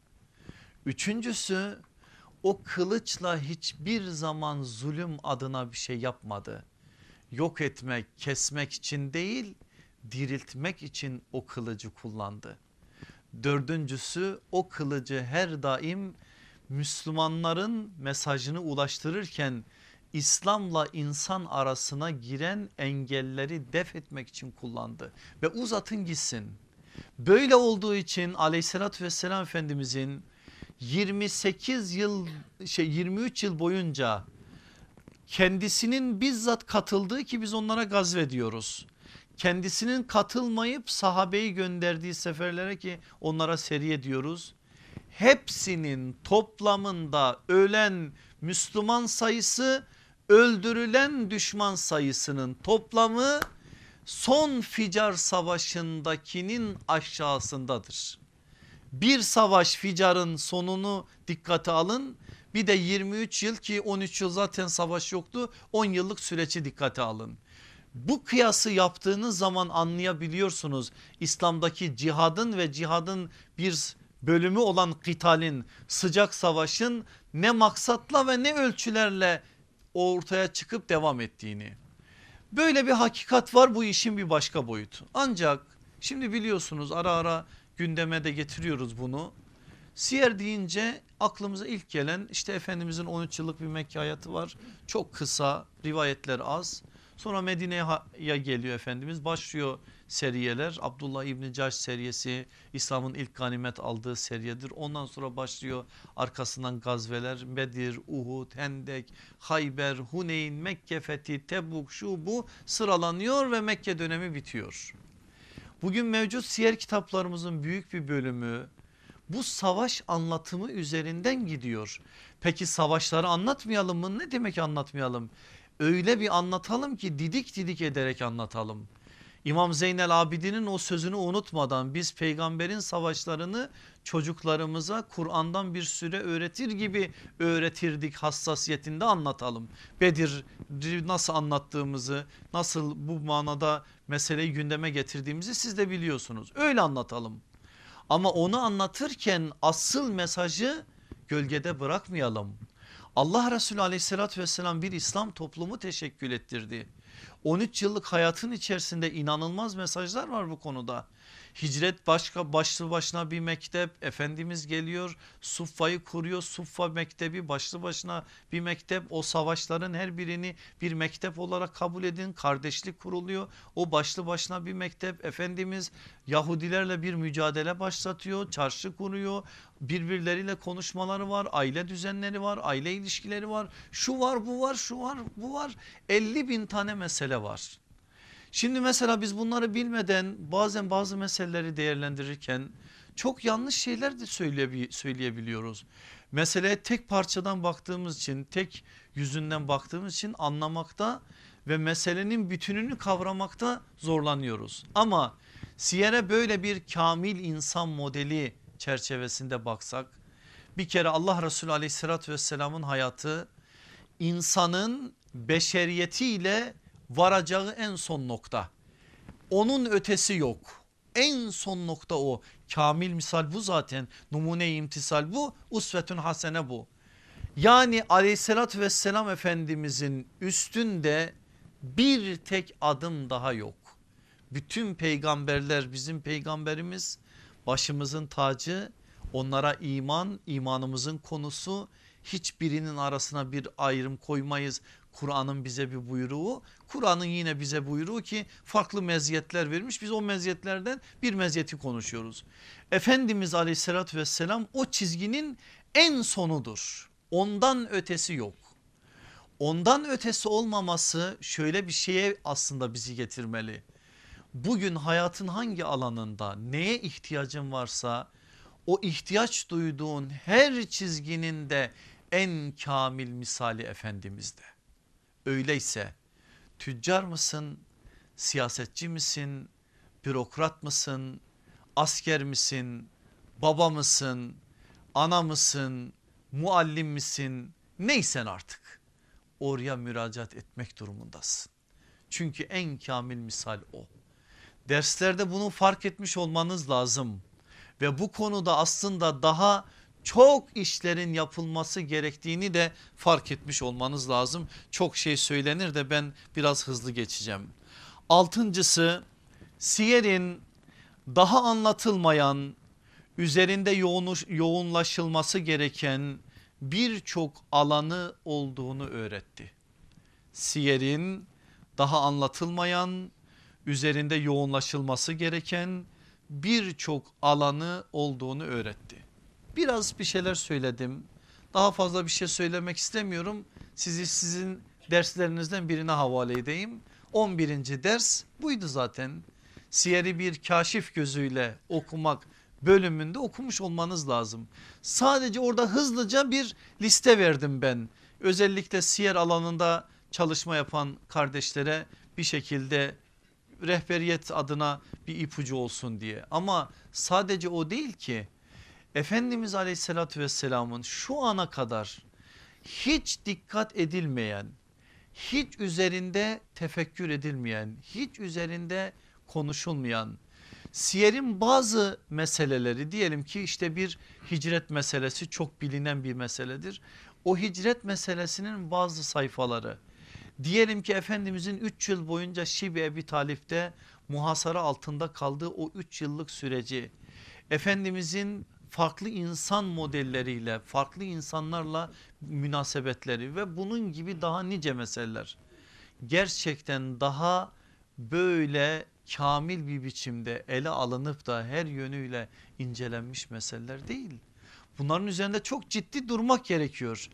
Speaker 1: Üçüncüsü o kılıçla hiçbir zaman zulüm adına bir şey yapmadı. Yok etmek, kesmek için değil diriltmek için o kılıcı kullandı. Dördüncüsü o kılıcı her daim Müslümanların mesajını ulaştırırken İslam'la insan arasına giren engelleri def etmek için kullandı ve uzatın gitsin. Böyle olduğu için aleyhissalatü vesselam efendimizin 28 yıl şey 23 yıl boyunca kendisinin bizzat katıldığı ki biz onlara gazvediyoruz. Kendisinin katılmayıp sahabeyi gönderdiği seferlere ki onlara seriye diyoruz. Hepsinin toplamında ölen Müslüman sayısı öldürülen düşman sayısının toplamı son Ficar Savaşı'ndakinin aşağısındadır. Bir savaş Ficar'ın sonunu dikkate alın bir de 23 yıl ki 13 yıl zaten savaş yoktu 10 yıllık süreci dikkate alın. Bu kıyası yaptığınız zaman anlayabiliyorsunuz İslam'daki cihadın ve cihadın bir bölümü olan kıtalin sıcak savaşın ne maksatla ve ne ölçülerle ortaya çıkıp devam ettiğini. Böyle bir hakikat var bu işin bir başka boyutu. Ancak şimdi biliyorsunuz ara ara gündeme de getiriyoruz bunu. Siyer deyince aklımıza ilk gelen işte Efendimizin 13 yıllık bir Mekke hayatı var. Çok kısa rivayetler az. Sonra Medine'ye geliyor Efendimiz başlıyor seriyeler. Abdullah İbni Caş seriyesi İslam'ın ilk ganimet aldığı seriyedir. Ondan sonra başlıyor arkasından gazveler Bedir, Uhud, Hendek, Hayber, Huneyn, Mekke fethi, Tebuk şu bu sıralanıyor ve Mekke dönemi bitiyor. Bugün mevcut siyer kitaplarımızın büyük bir bölümü bu savaş anlatımı üzerinden gidiyor. Peki savaşları anlatmayalım mı? Ne demek anlatmayalım? Öyle bir anlatalım ki didik didik ederek anlatalım. İmam Zeynel Abidin'in o sözünü unutmadan biz peygamberin savaşlarını çocuklarımıza Kur'an'dan bir süre öğretir gibi öğretirdik hassasiyetinde anlatalım. Bedir nasıl anlattığımızı nasıl bu manada meseleyi gündeme getirdiğimizi siz de biliyorsunuz. Öyle anlatalım. Ama onu anlatırken asıl mesajı gölgede bırakmayalım. Allah Resulü aleyhissalatü vesselam bir İslam toplumu teşekkül ettirdi. 13 yıllık hayatın içerisinde inanılmaz mesajlar var bu konuda. Hicret başka başlı başına bir mektep. Efendimiz geliyor Suffa'yı kuruyor. Suffa mektebi başlı başına bir mektep. O savaşların her birini bir mektep olarak kabul edin. Kardeşlik kuruluyor. O başlı başına bir mektep. Efendimiz Yahudilerle bir mücadele başlatıyor. Çarşı kuruyor. Birbirleriyle konuşmaları var. Aile düzenleri var. Aile ilişkileri var. Şu var bu var şu var bu var. 50 bin tane mesele var. Şimdi mesela biz bunları bilmeden bazen bazı meseleleri değerlendirirken çok yanlış şeyler de söyleyebiliyoruz. Meseleye tek parçadan baktığımız için tek yüzünden baktığımız için anlamakta ve meselenin bütününü kavramakta zorlanıyoruz. Ama Siyer'e böyle bir kamil insan modeli çerçevesinde baksak bir kere Allah Resulü aleyhissalatü vesselamın hayatı insanın beşeriyetiyle varacağı en son nokta. Onun ötesi yok. En son nokta o. Kamil misal bu zaten. Numune imtisal bu. Usvetün hasene bu. Yani aleyhissalatü vesselam efendimizin üstünde bir tek adım daha yok. Bütün peygamberler bizim peygamberimiz başımızın tacı onlara iman imanımızın konusu hiçbirinin arasına bir ayrım koymayız. Kur'an'ın bize bir buyruğu Kur'an'ın yine bize buyruğu ki farklı meziyetler vermiş biz o meziyetlerden bir meziyeti konuşuyoruz. Efendimiz aleyhissalatü vesselam o çizginin en sonudur ondan ötesi yok. Ondan ötesi olmaması şöyle bir şeye aslında bizi getirmeli. Bugün hayatın hangi alanında neye ihtiyacın varsa o ihtiyaç duyduğun her çizginin de en kamil misali Efendimiz'de. Öyleyse tüccar mısın, siyasetçi misin, bürokrat mısın, asker misin, baba mısın, ana mısın, muallim misin? Neysen artık. Oraya müracaat etmek durumundasın. Çünkü en kamil misal o. Derslerde bunu fark etmiş olmanız lazım. Ve bu konuda aslında daha çok işlerin yapılması gerektiğini de fark etmiş olmanız lazım. Çok şey söylenir de ben biraz hızlı geçeceğim. Altıncısı siyerin daha anlatılmayan üzerinde yoğunlaşılması gereken birçok alanı olduğunu öğretti. Siyer'in daha anlatılmayan üzerinde yoğunlaşılması gereken birçok alanı olduğunu öğretti. Biraz bir şeyler söyledim. Daha fazla bir şey söylemek istemiyorum. Sizi sizin derslerinizden birine havale edeyim. 11. ders buydu zaten. Siyeri bir kaşif gözüyle okumak bölümünde okumuş olmanız lazım. Sadece orada hızlıca bir liste verdim ben. Özellikle siyer alanında çalışma yapan kardeşlere bir şekilde rehberiyet adına bir ipucu olsun diye. Ama sadece o değil ki Efendimiz aleyhissalatü vesselamın şu ana kadar hiç dikkat edilmeyen, hiç üzerinde tefekkür edilmeyen, hiç üzerinde konuşulmayan Siyer'in bazı meseleleri diyelim ki işte bir hicret meselesi çok bilinen bir meseledir. O hicret meselesinin bazı sayfaları diyelim ki Efendimizin 3 yıl boyunca Şibi Ebi Talip'te muhasara altında kaldığı o 3 yıllık süreci Efendimizin farklı insan modelleriyle farklı insanlarla münasebetleri ve bunun gibi daha nice meseleler gerçekten daha böyle kamil bir biçimde ele alınıp da her yönüyle incelenmiş meseleler değil. Bunların üzerinde çok ciddi durmak gerekiyor.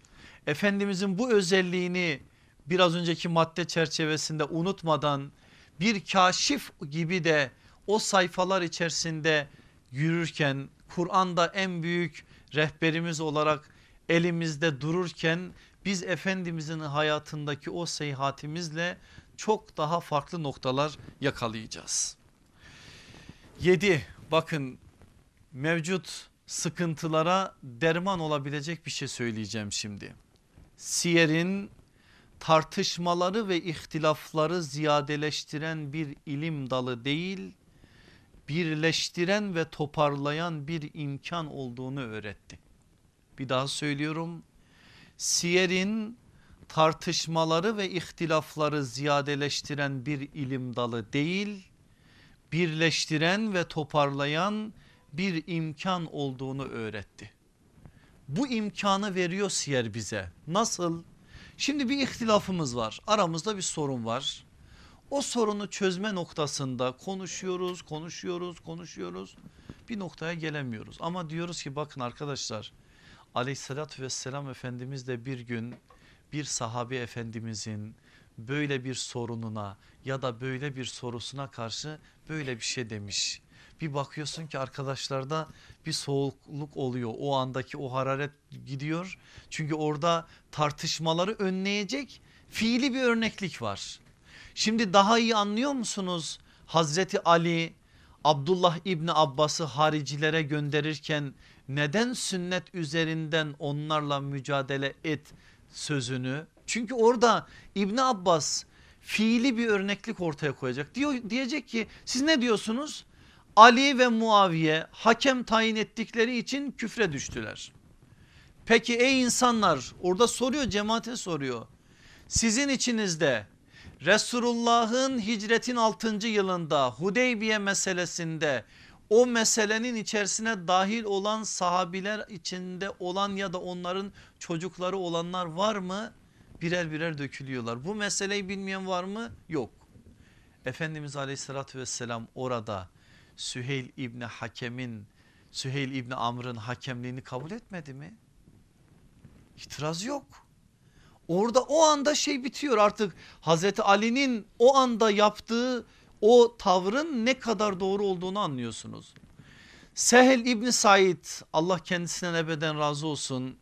Speaker 1: Efendimizin bu özelliğini biraz önceki madde çerçevesinde unutmadan bir kaşif gibi de o sayfalar içerisinde yürürken Kur'an'da en büyük rehberimiz olarak elimizde dururken biz Efendimizin hayatındaki o seyahatimizle çok daha farklı noktalar yakalayacağız. 7 bakın mevcut sıkıntılara derman olabilecek bir şey söyleyeceğim şimdi. Siyer'in tartışmaları ve ihtilafları ziyadeleştiren bir ilim dalı değil birleştiren ve toparlayan bir imkan olduğunu öğretti. Bir daha söylüyorum. Siyer'in tartışmaları ve ihtilafları ziyadeleştiren bir ilim dalı değil birleştiren ve toparlayan bir imkan olduğunu öğretti. Bu imkanı veriyor siyer bize. Nasıl? Şimdi bir ihtilafımız var aramızda bir sorun var. O sorunu çözme noktasında konuşuyoruz konuşuyoruz konuşuyoruz bir noktaya gelemiyoruz. Ama diyoruz ki bakın arkadaşlar aleyhissalatü vesselam efendimiz de bir gün bir sahabe efendimizin böyle bir sorununa ya da böyle bir sorusuna karşı böyle bir şey demiş. Bir bakıyorsun ki arkadaşlarda bir soğukluk oluyor o andaki o hararet gidiyor. Çünkü orada tartışmaları önleyecek fiili bir örneklik var. Şimdi daha iyi anlıyor musunuz? Hazreti Ali Abdullah İbni Abbas'ı haricilere gönderirken neden sünnet üzerinden onlarla mücadele et sözünü. Çünkü orada İbn Abbas fiili bir örneklik ortaya koyacak. Diyor, diyecek ki siz ne diyorsunuz? Ali ve Muaviye hakem tayin ettikleri için küfre düştüler. Peki ey insanlar orada soruyor cemaate soruyor. Sizin içinizde Resulullah'ın hicretin 6. yılında Hudeybiye meselesinde o meselenin içerisine dahil olan sahabiler içinde olan ya da onların çocukları olanlar var mı? Birer birer dökülüyorlar. Bu meseleyi bilmeyen var mı? Yok. Efendimiz aleyhissalatü vesselam orada Süheyl İbni Hakem'in Süheyl İbni Amr'ın hakemliğini kabul etmedi mi? İtiraz yok. Orada o anda şey bitiyor artık Hazreti Ali'nin o anda yaptığı o tavrın ne kadar doğru olduğunu anlıyorsunuz. Sehel İbni Said Allah kendisinden ebeden razı olsun.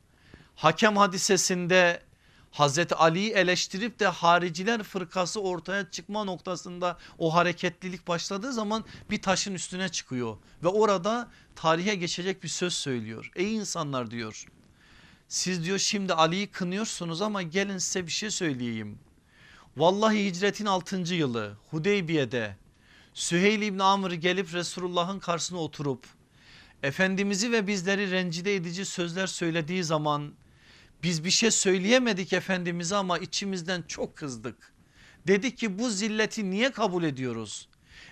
Speaker 1: Hakem hadisesinde Hazreti Ali'yi eleştirip de hariciler fırkası ortaya çıkma noktasında o hareketlilik başladığı zaman bir taşın üstüne çıkıyor. Ve orada tarihe geçecek bir söz söylüyor. Ey insanlar diyor siz diyor şimdi Ali'yi kınıyorsunuz ama gelin size bir şey söyleyeyim. Vallahi hicretin 6. yılı Hudeybiye'de Süheyl İbni Amr gelip Resulullah'ın karşısına oturup Efendimiz'i ve bizleri rencide edici sözler söylediği zaman biz bir şey söyleyemedik Efendimiz'e ama içimizden çok kızdık. Dedik ki bu zilleti niye kabul ediyoruz?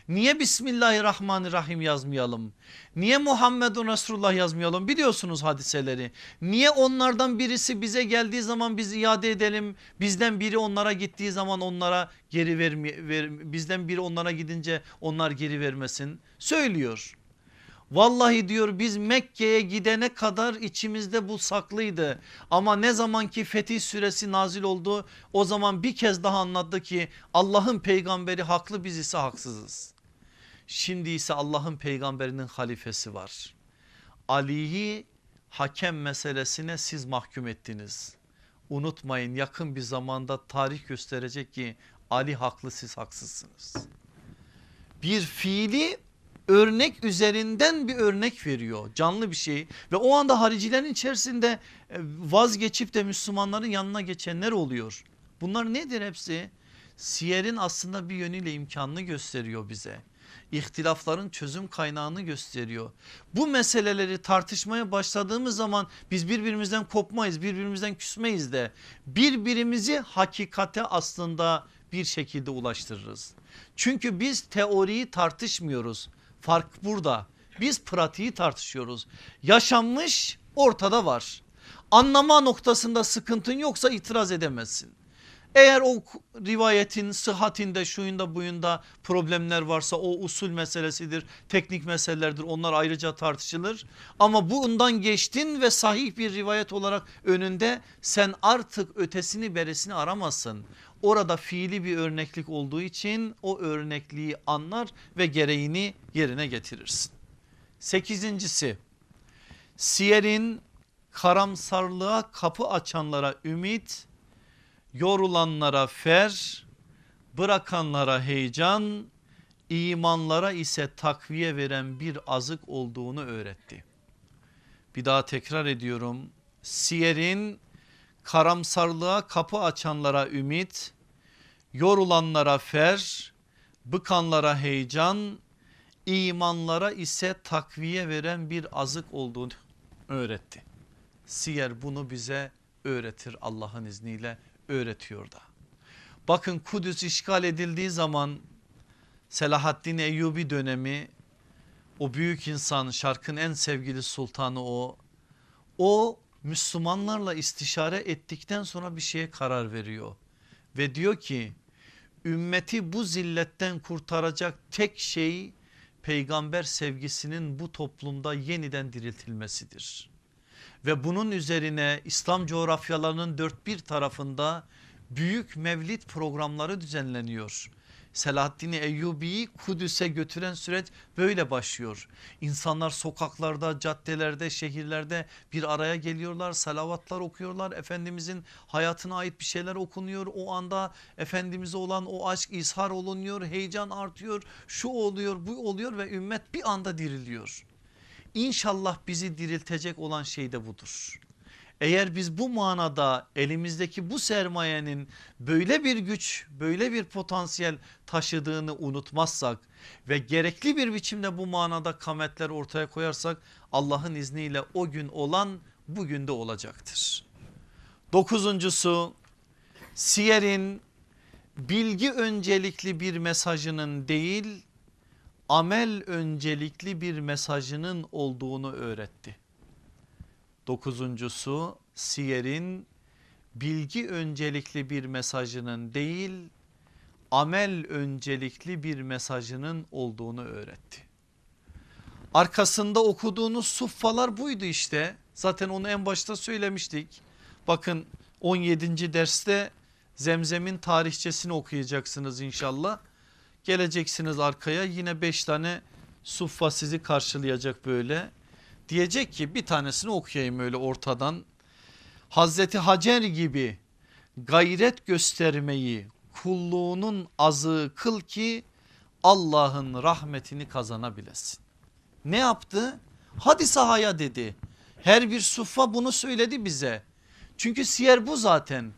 Speaker 1: Niye Bismillahirrahmanirrahim yazmayalım? Niye Muhammedun Resulullah yazmayalım? Biliyorsunuz hadiseleri. Niye onlardan birisi bize geldiği zaman biz iade edelim? Bizden biri onlara gittiği zaman onlara geri verme, ver, bizden biri onlara gidince onlar geri vermesin. Söylüyor. Vallahi diyor biz Mekke'ye gidene kadar içimizde bu saklıydı. Ama ne zaman ki Fetih suresi nazil oldu o zaman bir kez daha anlattı ki Allah'ın peygamberi haklı biz ise haksızız. Şimdi ise Allah'ın peygamberinin halifesi var. Ali'yi hakem meselesine siz mahkum ettiniz. Unutmayın yakın bir zamanda tarih gösterecek ki Ali haklı siz haksızsınız. Bir fiili örnek üzerinden bir örnek veriyor canlı bir şey ve o anda haricilerin içerisinde e, vazgeçip de Müslümanların yanına geçenler oluyor. Bunlar nedir hepsi? Siyerin aslında bir yönüyle imkanını gösteriyor bize. İhtilafların çözüm kaynağını gösteriyor. Bu meseleleri tartışmaya başladığımız zaman biz birbirimizden kopmayız birbirimizden küsmeyiz de birbirimizi hakikate aslında bir şekilde ulaştırırız. Çünkü biz teoriyi tartışmıyoruz Fark burada. Biz pratiği tartışıyoruz. Yaşanmış ortada var. Anlama noktasında sıkıntın yoksa itiraz edemezsin. Eğer o rivayetin sıhhatinde şuyunda buyunda problemler varsa o usul meselesidir teknik meselelerdir onlar ayrıca tartışılır. Ama bundan geçtin ve sahih bir rivayet olarak önünde sen artık ötesini beresini aramazsın. Orada fiili bir örneklik olduğu için o örnekliği anlar ve gereğini yerine getirirsin. Sekizincisi siyerin karamsarlığa kapı açanlara ümit, yorulanlara fer, bırakanlara heyecan, imanlara ise takviye veren bir azık olduğunu öğretti. Bir daha tekrar ediyorum. Siyerin karamsarlığa kapı açanlara ümit, yorulanlara fer, bıkanlara heyecan, imanlara ise takviye veren bir azık olduğunu öğretti. Siyer bunu bize öğretir Allah'ın izniyle öğretiyor da. Bakın Kudüs işgal edildiği zaman Selahaddin Eyyubi dönemi o büyük insan şarkın en sevgili sultanı o. O Müslümanlarla istişare ettikten sonra bir şeye karar veriyor. Ve diyor ki ümmeti bu zilletten kurtaracak tek şey peygamber sevgisinin bu toplumda yeniden diriltilmesidir. Ve bunun üzerine İslam coğrafyalarının dört bir tarafında büyük mevlid programları düzenleniyor. Selahaddin Eyyubi'yi Kudüs'e götüren süreç böyle başlıyor. İnsanlar sokaklarda, caddelerde, şehirlerde bir araya geliyorlar, salavatlar okuyorlar. Efendimizin hayatına ait bir şeyler okunuyor. O anda Efendimiz'e olan o aşk izhar olunuyor, heyecan artıyor, şu oluyor, bu oluyor ve ümmet bir anda diriliyor. İnşallah bizi diriltecek olan şey de budur. Eğer biz bu manada elimizdeki bu sermayenin böyle bir güç, böyle bir potansiyel taşıdığını unutmazsak ve gerekli bir biçimde bu manada kametler ortaya koyarsak Allah'ın izniyle o gün olan bugün de olacaktır. Dokuzuncusu Siyer'in bilgi öncelikli bir mesajının değil amel öncelikli bir mesajının olduğunu öğretti. Dokuzuncusu Siyer'in bilgi öncelikli bir mesajının değil amel öncelikli bir mesajının olduğunu öğretti. Arkasında okuduğunuz suffalar buydu işte zaten onu en başta söylemiştik. Bakın 17. derste Zemzem'in tarihçesini okuyacaksınız inşallah. Geleceksiniz arkaya yine 5 tane suffa sizi karşılayacak böyle. Diyecek ki bir tanesini okuyayım öyle ortadan. Hazreti Hacer gibi gayret göstermeyi kulluğunun azı kıl ki Allah'ın rahmetini kazanabilesin. Ne yaptı? Hadi sahaya dedi. Her bir suffa bunu söyledi bize. Çünkü siyer bu zaten.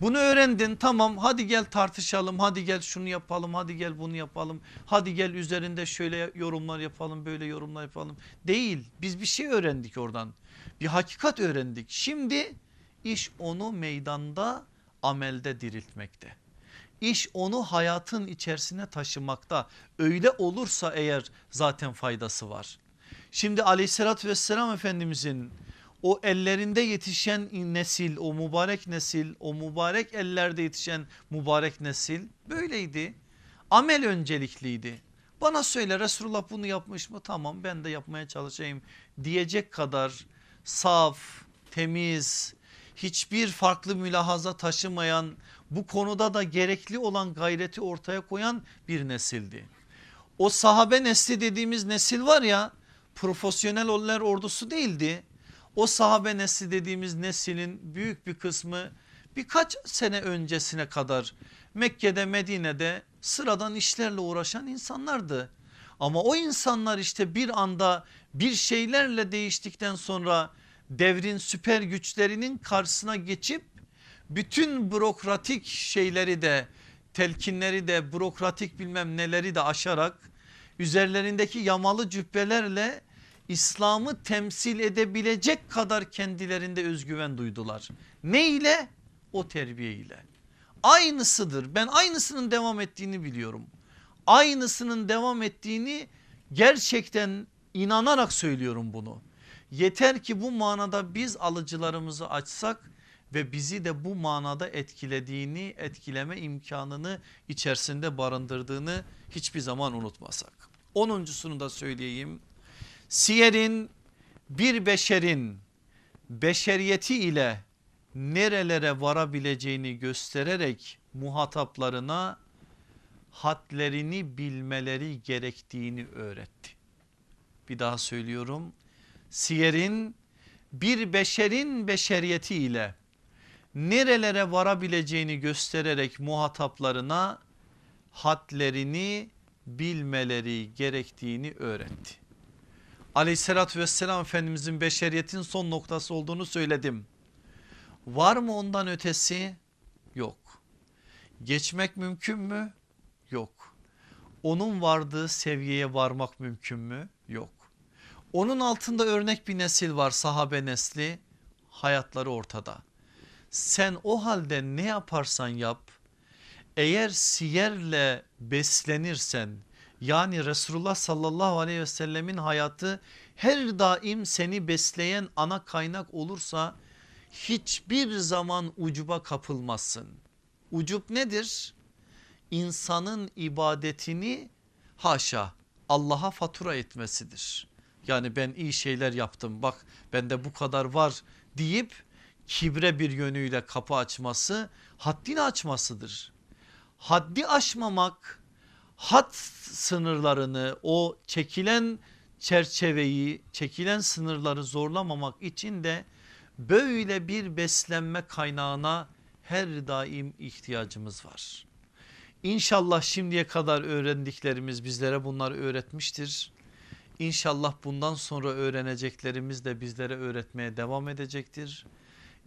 Speaker 1: Bunu öğrendin tamam hadi gel tartışalım hadi gel şunu yapalım hadi gel bunu yapalım hadi gel üzerinde şöyle yorumlar yapalım böyle yorumlar yapalım. Değil biz bir şey öğrendik oradan bir hakikat öğrendik. Şimdi iş onu meydanda amelde diriltmekte. İş onu hayatın içerisine taşımakta. Öyle olursa eğer zaten faydası var. Şimdi aleyhissalatü vesselam efendimizin o ellerinde yetişen nesil o mübarek nesil o mübarek ellerde yetişen mübarek nesil böyleydi. Amel öncelikliydi. Bana söyle Resulullah bunu yapmış mı tamam ben de yapmaya çalışayım diyecek kadar saf, temiz, hiçbir farklı mülahaza taşımayan bu konuda da gerekli olan gayreti ortaya koyan bir nesildi. O sahabe nesli dediğimiz nesil var ya profesyoneller ordusu değildi o sahabe nesli dediğimiz neslin büyük bir kısmı birkaç sene öncesine kadar Mekke'de Medine'de sıradan işlerle uğraşan insanlardı. Ama o insanlar işte bir anda bir şeylerle değiştikten sonra devrin süper güçlerinin karşısına geçip bütün bürokratik şeyleri de telkinleri de bürokratik bilmem neleri de aşarak üzerlerindeki yamalı cübbelerle İslam'ı temsil edebilecek kadar kendilerinde özgüven duydular. Ne ile? O terbiye ile. Aynısıdır ben aynısının devam ettiğini biliyorum. Aynısının devam ettiğini gerçekten inanarak söylüyorum bunu. Yeter ki bu manada biz alıcılarımızı açsak ve bizi de bu manada etkilediğini etkileme imkanını içerisinde barındırdığını hiçbir zaman unutmasak. Onuncusunu da söyleyeyim Siyer'in bir beşerin beşeriyeti ile nerelere varabileceğini göstererek muhataplarına hadlerini bilmeleri gerektiğini öğretti. Bir daha söylüyorum. Siyer'in bir beşerin beşeriyeti ile nerelere varabileceğini göstererek muhataplarına hadlerini bilmeleri gerektiğini öğretti aleyhissalatü vesselam Efendimizin beşeriyetin son noktası olduğunu söyledim. Var mı ondan ötesi? Yok. Geçmek mümkün mü? Yok. Onun vardığı seviyeye varmak mümkün mü? Yok. Onun altında örnek bir nesil var sahabe nesli hayatları ortada. Sen o halde ne yaparsan yap eğer siyerle beslenirsen yani Resulullah sallallahu aleyhi ve sellemin hayatı her daim seni besleyen ana kaynak olursa hiçbir zaman ucuba kapılmazsın. Ucup nedir? İnsanın ibadetini haşa Allah'a fatura etmesidir. Yani ben iyi şeyler yaptım bak bende bu kadar var deyip kibre bir yönüyle kapı açması haddini açmasıdır. Haddi aşmamak hat sınırlarını o çekilen çerçeveyi çekilen sınırları zorlamamak için de böyle bir beslenme kaynağına her daim ihtiyacımız var. İnşallah şimdiye kadar öğrendiklerimiz bizlere bunları öğretmiştir. İnşallah bundan sonra öğreneceklerimiz de bizlere öğretmeye devam edecektir.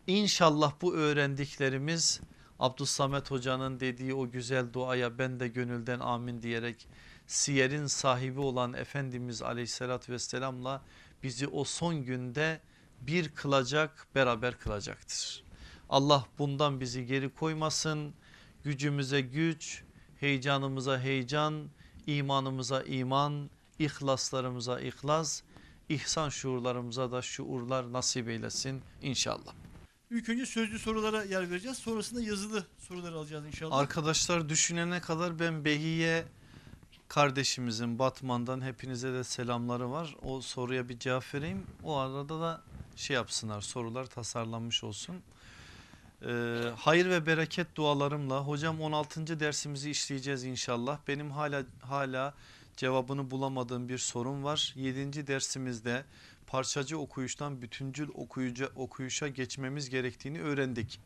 Speaker 1: İnşallah bu öğrendiklerimiz Abdüssamet Hoca'nın dediği o güzel duaya ben de gönülden amin diyerek siyerin sahibi olan Efendimiz aleyhissalatü vesselamla bizi o son günde bir kılacak beraber kılacaktır. Allah bundan bizi geri koymasın gücümüze güç heyecanımıza heyecan imanımıza iman ihlaslarımıza ihlas ihsan şuurlarımıza da şuurlar nasip eylesin inşallah.
Speaker 2: İlk önce sözlü sorulara yer vereceğiz. Sonrasında yazılı soruları alacağız inşallah.
Speaker 1: Arkadaşlar düşünene kadar ben Behiye kardeşimizin Batman'dan hepinize de selamları var. O soruya bir cevap vereyim. O arada da şey yapsınlar sorular tasarlanmış olsun. Ee, hayır ve bereket dualarımla hocam 16. dersimizi işleyeceğiz inşallah. Benim hala hala cevabını bulamadığım bir sorun var. 7. dersimizde parçacı okuyuştan bütüncül okuyucu, okuyuşa geçmemiz gerektiğini öğrendik.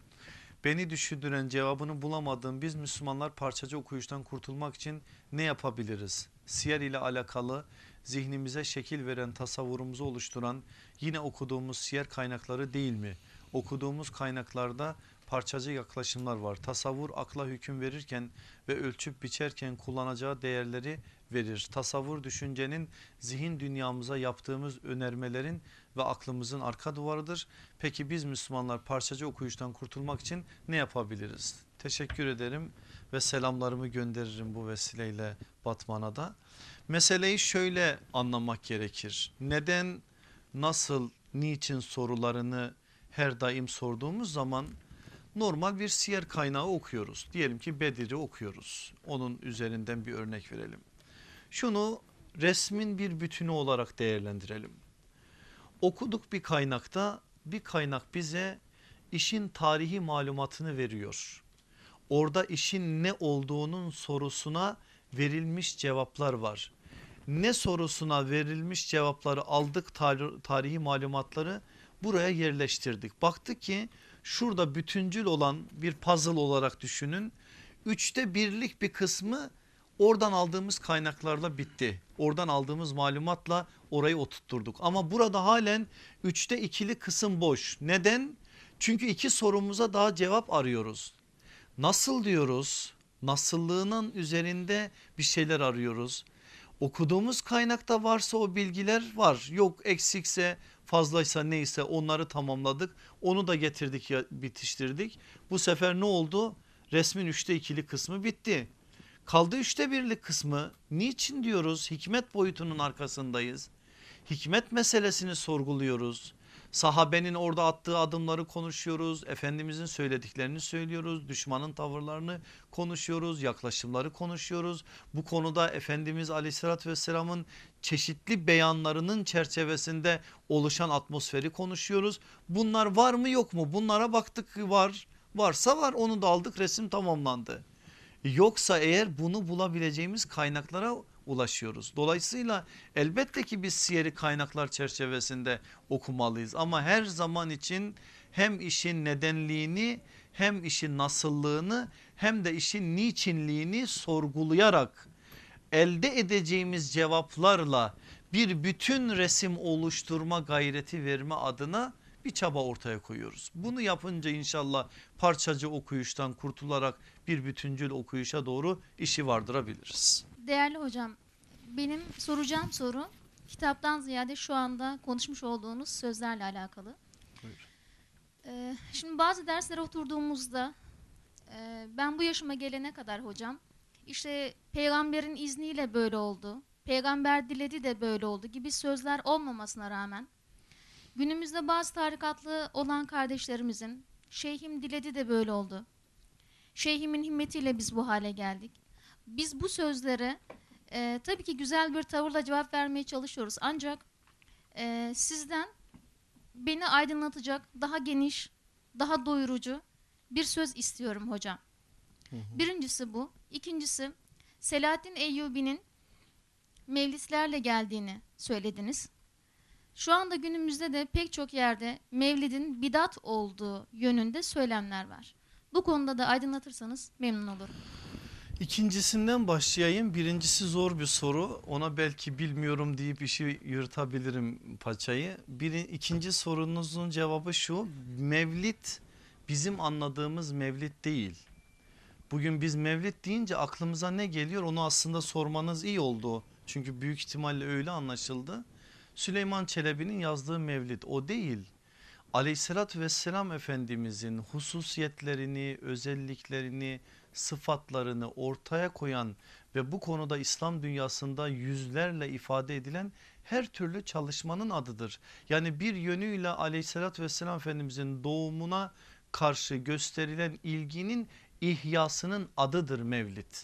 Speaker 1: Beni düşündüren cevabını bulamadığım biz Müslümanlar parçacı okuyuştan kurtulmak için ne yapabiliriz? Siyer ile alakalı zihnimize şekil veren tasavvurumuzu oluşturan yine okuduğumuz siyer kaynakları değil mi? Okuduğumuz kaynaklarda parçacı yaklaşımlar var. Tasavvur akla hüküm verirken ve ölçüp biçerken kullanacağı değerleri verir. Tasavvur düşüncenin zihin dünyamıza yaptığımız önermelerin ve aklımızın arka duvarıdır. Peki biz Müslümanlar parçacı okuyuştan kurtulmak için ne yapabiliriz? Teşekkür ederim ve selamlarımı gönderirim bu vesileyle Batman'a da. Meseleyi şöyle anlamak gerekir. Neden, nasıl, niçin sorularını her daim sorduğumuz zaman normal bir siyer kaynağı okuyoruz. Diyelim ki Bedir'i okuyoruz. Onun üzerinden bir örnek verelim. Şunu resmin bir bütünü olarak değerlendirelim. Okuduk bir kaynakta bir kaynak bize işin tarihi malumatını veriyor. Orada işin ne olduğunun sorusuna verilmiş cevaplar var. Ne sorusuna verilmiş cevapları aldık tarihi malumatları buraya yerleştirdik. Baktık ki şurada bütüncül olan bir puzzle olarak düşünün. Üçte birlik bir kısmı oradan aldığımız kaynaklarla bitti. Oradan aldığımız malumatla orayı oturtturduk. Ama burada halen üçte ikili kısım boş. Neden? Çünkü iki sorumuza daha cevap arıyoruz. Nasıl diyoruz? Nasıllığının üzerinde bir şeyler arıyoruz. Okuduğumuz kaynakta varsa o bilgiler var. Yok eksikse fazlaysa neyse onları tamamladık. Onu da getirdik bitiştirdik. Bu sefer ne oldu? Resmin üçte ikili kısmı bitti. Kaldı üçte birlik kısmı niçin diyoruz hikmet boyutunun arkasındayız. Hikmet meselesini sorguluyoruz. Sahabenin orada attığı adımları konuşuyoruz. Efendimizin söylediklerini söylüyoruz. Düşmanın tavırlarını konuşuyoruz. Yaklaşımları konuşuyoruz. Bu konuda Efendimiz aleyhissalatü vesselamın çeşitli beyanlarının çerçevesinde oluşan atmosferi konuşuyoruz. Bunlar var mı yok mu? Bunlara baktık var. Varsa var onu da aldık resim tamamlandı. Yoksa eğer bunu bulabileceğimiz kaynaklara ulaşıyoruz. Dolayısıyla elbette ki biz siyeri kaynaklar çerçevesinde okumalıyız ama her zaman için hem işin nedenliğini hem işin nasıllığını hem de işin niçinliğini sorgulayarak elde edeceğimiz cevaplarla bir bütün resim oluşturma gayreti verme adına bir çaba ortaya koyuyoruz. Bunu yapınca inşallah parçacı okuyuştan kurtularak bir bütüncül okuyuşa doğru işi vardırabiliriz.
Speaker 3: Değerli hocam benim soracağım soru kitaptan ziyade şu anda konuşmuş olduğunuz sözlerle alakalı. Buyur. Ee, şimdi bazı derslere oturduğumuzda e, ben bu yaşıma gelene kadar hocam işte peygamberin izniyle böyle oldu. Peygamber diledi de böyle oldu gibi sözler olmamasına rağmen günümüzde bazı tarikatlı olan kardeşlerimizin şeyhim diledi de böyle oldu. Şeyhimin himmetiyle biz bu hale geldik. Biz bu sözlere e, tabii ki güzel bir tavırla cevap vermeye çalışıyoruz. Ancak e, sizden beni aydınlatacak daha geniş, daha doyurucu bir söz istiyorum hocam. Hı hı. Birincisi bu. İkincisi Selahattin Eyyubi'nin mevlislerle geldiğini söylediniz. Şu anda günümüzde de pek çok yerde mevlidin bidat olduğu yönünde söylemler var. Bu konuda da aydınlatırsanız memnun olurum.
Speaker 1: İkincisinden başlayayım. Birincisi zor bir soru. Ona belki bilmiyorum deyip işi yırtabilirim paçayı. Biri, ikinci sorunuzun cevabı şu. Mevlid bizim anladığımız mevlid değil. Bugün biz mevlid deyince aklımıza ne geliyor onu aslında sormanız iyi oldu. Çünkü büyük ihtimalle öyle anlaşıldı. Süleyman Çelebi'nin yazdığı mevlid o değil. Aleyhissalatü vesselam Efendimizin hususiyetlerini, özelliklerini, sıfatlarını ortaya koyan ve bu konuda İslam dünyasında yüzlerle ifade edilen her türlü çalışmanın adıdır. Yani bir yönüyle aleyhissalatü vesselam Efendimizin doğumuna karşı gösterilen ilginin ihyasının adıdır Mevlid.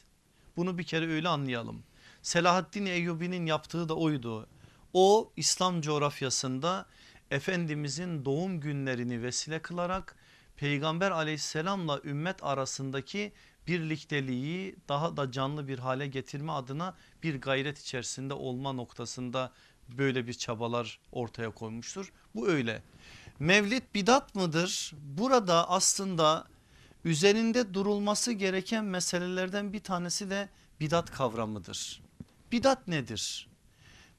Speaker 1: Bunu bir kere öyle anlayalım. Selahaddin Eyyubi'nin yaptığı da oydu. O İslam coğrafyasında Efendimizin doğum günlerini vesile kılarak Peygamber aleyhisselamla ümmet arasındaki birlikteliği daha da canlı bir hale getirme adına bir gayret içerisinde olma noktasında böyle bir çabalar ortaya koymuştur. Bu öyle. Mevlid bidat mıdır? Burada aslında üzerinde durulması gereken meselelerden bir tanesi de bidat kavramıdır. Bidat nedir?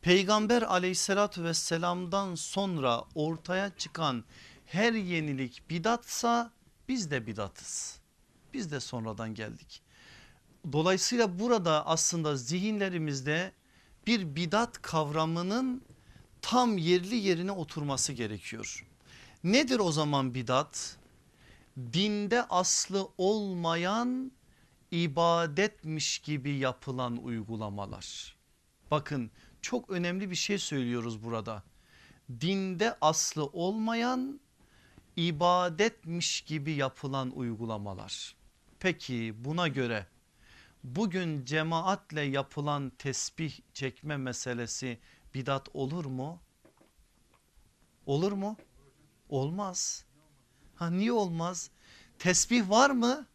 Speaker 1: Peygamber aleyhissalatü vesselamdan sonra ortaya çıkan her yenilik bidatsa biz de bidatız. Biz de sonradan geldik. Dolayısıyla burada aslında zihinlerimizde bir bidat kavramının tam yerli yerine oturması gerekiyor. Nedir o zaman bidat? Dinde aslı olmayan ibadetmiş gibi yapılan uygulamalar. Bakın çok önemli bir şey söylüyoruz burada. Dinde aslı olmayan ibadetmiş gibi yapılan uygulamalar. Peki buna göre bugün cemaatle yapılan tesbih çekme meselesi bidat olur mu? Olur mu? Olmaz. Ha niye olmaz? Tesbih var mı?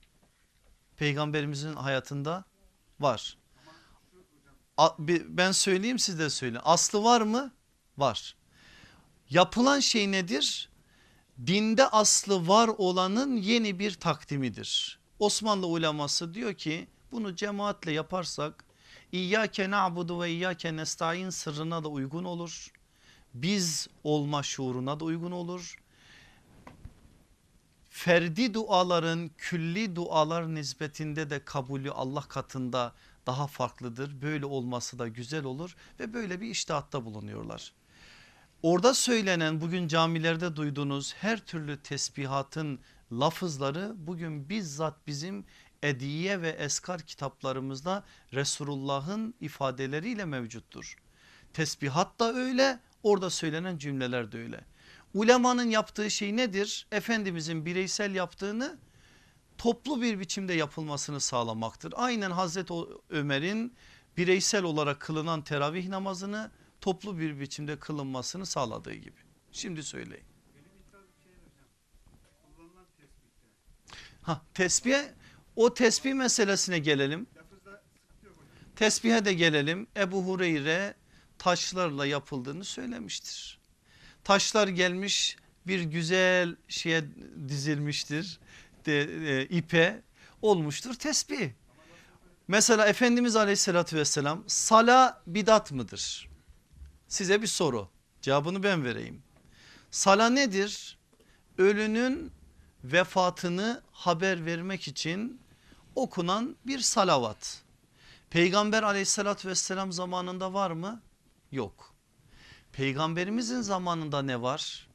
Speaker 1: Peygamberimizin hayatında var. Ben söyleyeyim siz de söyleyin. Aslı var mı? Var. Yapılan şey nedir? Dinde aslı var olanın yeni bir takdimidir. Osmanlı uleması diyor ki bunu cemaatle yaparsak İyyâke na'budu ve iyyâke nesta'in sırrına da uygun olur. Biz olma şuuruna da uygun olur. Ferdi duaların külli dualar nispetinde de kabulü Allah katında daha farklıdır. Böyle olması da güzel olur ve böyle bir iştihatta bulunuyorlar. Orada söylenen bugün camilerde duyduğunuz her türlü tesbihatın lafızları bugün bizzat bizim Ediye ve Eskar kitaplarımızda Resulullah'ın ifadeleriyle mevcuttur. Tesbihat da öyle orada söylenen cümleler de öyle. Ulemanın yaptığı şey nedir? Efendimizin bireysel yaptığını toplu bir biçimde yapılmasını sağlamaktır. Aynen Hazreti Ömer'in bireysel olarak kılınan teravih namazını toplu bir biçimde kılınmasını sağladığı gibi. Şimdi söyleyin. Ha tesbih o tesbih meselesine gelelim. Tesbihe de gelelim. Ebu Hureyre taşlarla yapıldığını söylemiştir. Taşlar gelmiş bir güzel şeye dizilmiştir. De, e, ipe olmuştur tesbih. Mesela Efendimiz aleyhissalatü vesselam sala bidat mıdır? Size bir soru cevabını ben vereyim. Sala nedir? Ölünün vefatını haber vermek için okunan bir salavat. Peygamber aleyhissalatü vesselam zamanında var mı? Yok. Peygamberimizin zamanında ne var?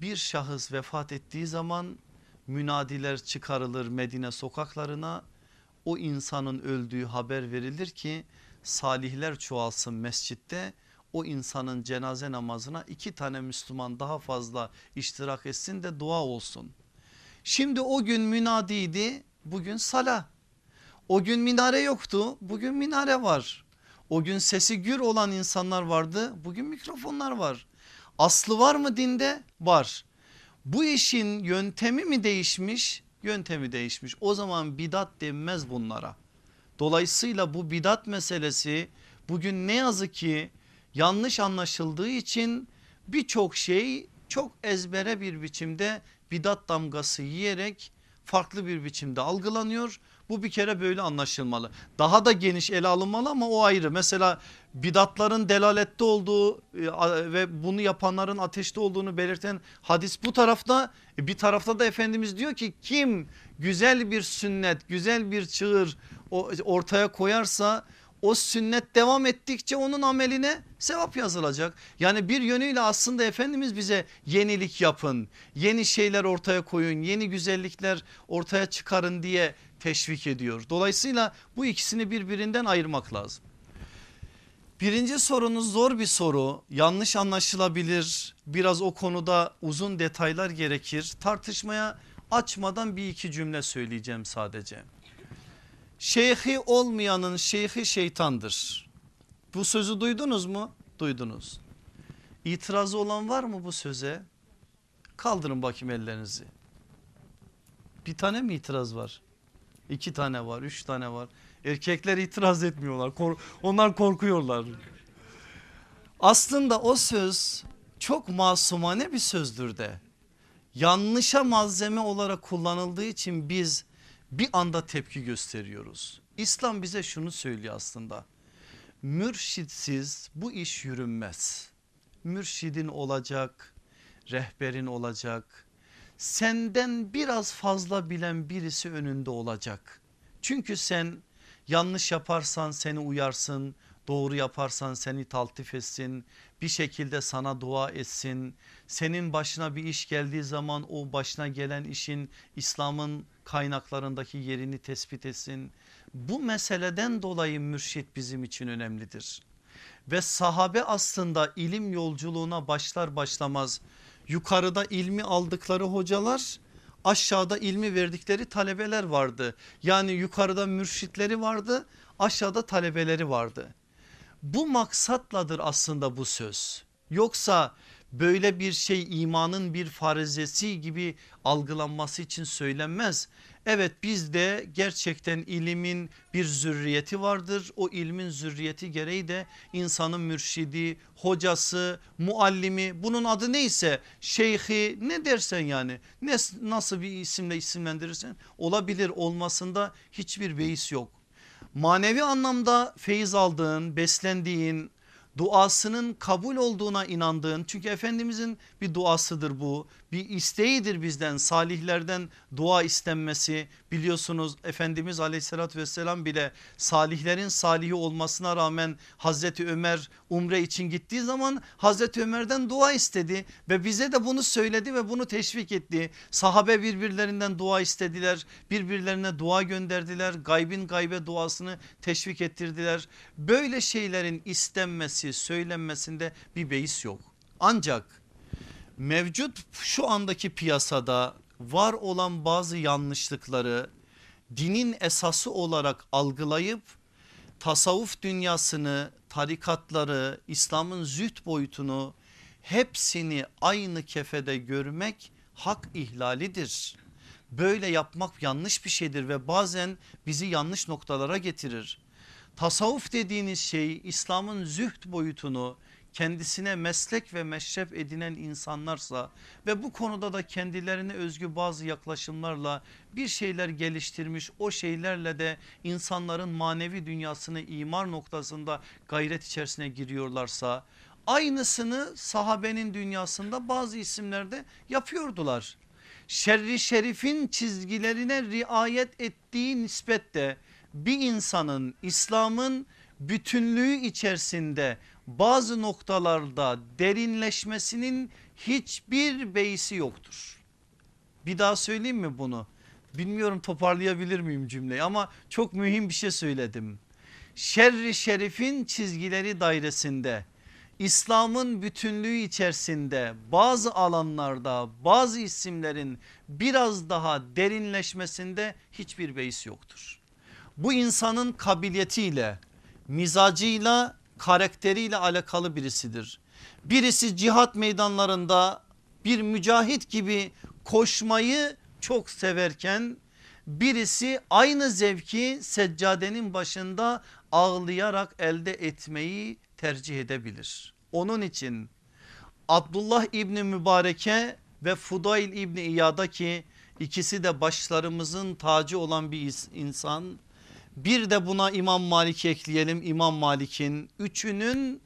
Speaker 1: Bir şahıs vefat ettiği zaman münadiler çıkarılır Medine sokaklarına. O insanın öldüğü haber verilir ki salihler çoğalsın mescitte. O insanın cenaze namazına iki tane Müslüman daha fazla iştirak etsin de dua olsun. Şimdi o gün münadiydi bugün sala. O gün minare yoktu bugün minare var. O gün sesi gür olan insanlar vardı bugün mikrofonlar var. Aslı var mı dinde? Var. Bu işin yöntemi mi değişmiş? Yöntemi değişmiş. O zaman bidat denmez bunlara. Dolayısıyla bu bidat meselesi bugün ne yazık ki yanlış anlaşıldığı için birçok şey çok ezbere bir biçimde bidat damgası yiyerek farklı bir biçimde algılanıyor. Bu bir kere böyle anlaşılmalı. Daha da geniş ele alınmalı ama o ayrı. Mesela bidatların delalette olduğu e, ve bunu yapanların ateşte olduğunu belirten hadis bu tarafta. E, Bir tarafta da Efendimiz diyor ki kim güzel bir sünnet güzel bir çığır ortaya koyarsa o sünnet devam ettikçe onun ameline sevap yazılacak. Yani bir yönüyle aslında Efendimiz bize yenilik yapın, yeni şeyler ortaya koyun, yeni güzellikler ortaya çıkarın diye teşvik ediyor. Dolayısıyla bu ikisini birbirinden ayırmak lazım. Birinci sorunuz zor bir soru. Yanlış anlaşılabilir. Biraz o konuda uzun detaylar gerekir. Tartışmaya açmadan bir iki cümle söyleyeceğim sadece. Şeyhi olmayanın şeyhi şeytandır. Bu sözü duydunuz mu? Duydunuz. İtirazı olan var mı bu söze? Kaldırın bakayım ellerinizi. Bir tane mi itiraz var? İki tane var, üç tane var. Erkekler itiraz etmiyorlar. Kor- onlar korkuyorlar. Aslında o söz çok masumane bir sözdür de. Yanlışa malzeme olarak kullanıldığı için biz bir anda tepki gösteriyoruz. İslam bize şunu söylüyor aslında. Mürşitsiz bu iş yürünmez. Mürşidin olacak, rehberin olacak. Senden biraz fazla bilen birisi önünde olacak. Çünkü sen yanlış yaparsan seni uyarsın, doğru yaparsan seni taltif etsin, bir şekilde sana dua etsin. Senin başına bir iş geldiği zaman o başına gelen işin İslam'ın kaynaklarındaki yerini tespit etsin. Bu meseleden dolayı mürşit bizim için önemlidir. Ve sahabe aslında ilim yolculuğuna başlar başlamaz yukarıda ilmi aldıkları hocalar aşağıda ilmi verdikleri talebeler vardı. Yani yukarıda mürşitleri vardı aşağıda talebeleri vardı. Bu maksatladır aslında bu söz. Yoksa böyle bir şey imanın bir farizesi gibi algılanması için söylenmez. Evet bizde gerçekten ilimin bir zürriyeti vardır. O ilmin zürriyeti gereği de insanın mürşidi, hocası, muallimi bunun adı neyse şeyhi ne dersen yani ne, nasıl bir isimle isimlendirirsen olabilir olmasında hiçbir beis yok. Manevi anlamda feyiz aldığın, beslendiğin, duasının kabul olduğuna inandığın çünkü Efendimizin bir duasıdır bu bir isteğidir bizden. Salihlerden dua istenmesi. Biliyorsunuz Efendimiz aleyhissalatü vesselam bile salihlerin salihi olmasına rağmen Hazreti Ömer umre için gittiği zaman Hazreti Ömer'den dua istedi ve bize de bunu söyledi ve bunu teşvik etti. Sahabe birbirlerinden dua istediler birbirlerine dua gönderdiler gaybin gaybe duasını teşvik ettirdiler. Böyle şeylerin istenmesi söylenmesinde bir beis yok. Ancak mevcut şu andaki piyasada var olan bazı yanlışlıkları dinin esası olarak algılayıp tasavvuf dünyasını, tarikatları, İslam'ın züht boyutunu hepsini aynı kefede görmek hak ihlalidir. Böyle yapmak yanlış bir şeydir ve bazen bizi yanlış noktalara getirir. Tasavvuf dediğiniz şey İslam'ın züht boyutunu kendisine meslek ve meşrep edinen insanlarsa ve bu konuda da kendilerine özgü bazı yaklaşımlarla bir şeyler geliştirmiş o şeylerle de insanların manevi dünyasını imar noktasında gayret içerisine giriyorlarsa aynısını sahabenin dünyasında bazı isimlerde yapıyordular. Şerri şerifin çizgilerine riayet ettiği nispette bir insanın İslam'ın bütünlüğü içerisinde bazı noktalarda derinleşmesinin hiçbir beysi yoktur. Bir daha söyleyeyim mi bunu? Bilmiyorum toparlayabilir miyim cümleyi ama çok mühim bir şey söyledim. Şerri şerifin çizgileri dairesinde İslam'ın bütünlüğü içerisinde bazı alanlarda bazı isimlerin biraz daha derinleşmesinde hiçbir beis yoktur. Bu insanın kabiliyetiyle, mizacıyla, karakteriyle alakalı birisidir. Birisi cihat meydanlarında bir mücahit gibi koşmayı çok severken birisi aynı zevki seccadenin başında ağlayarak elde etmeyi tercih edebilir. Onun için Abdullah İbni Mübareke ve Fudayl İbni İyad'a ki İkisi de başlarımızın tacı olan bir insan. Bir de buna İmam Malik'i ekleyelim. İmam Malik'in üçünün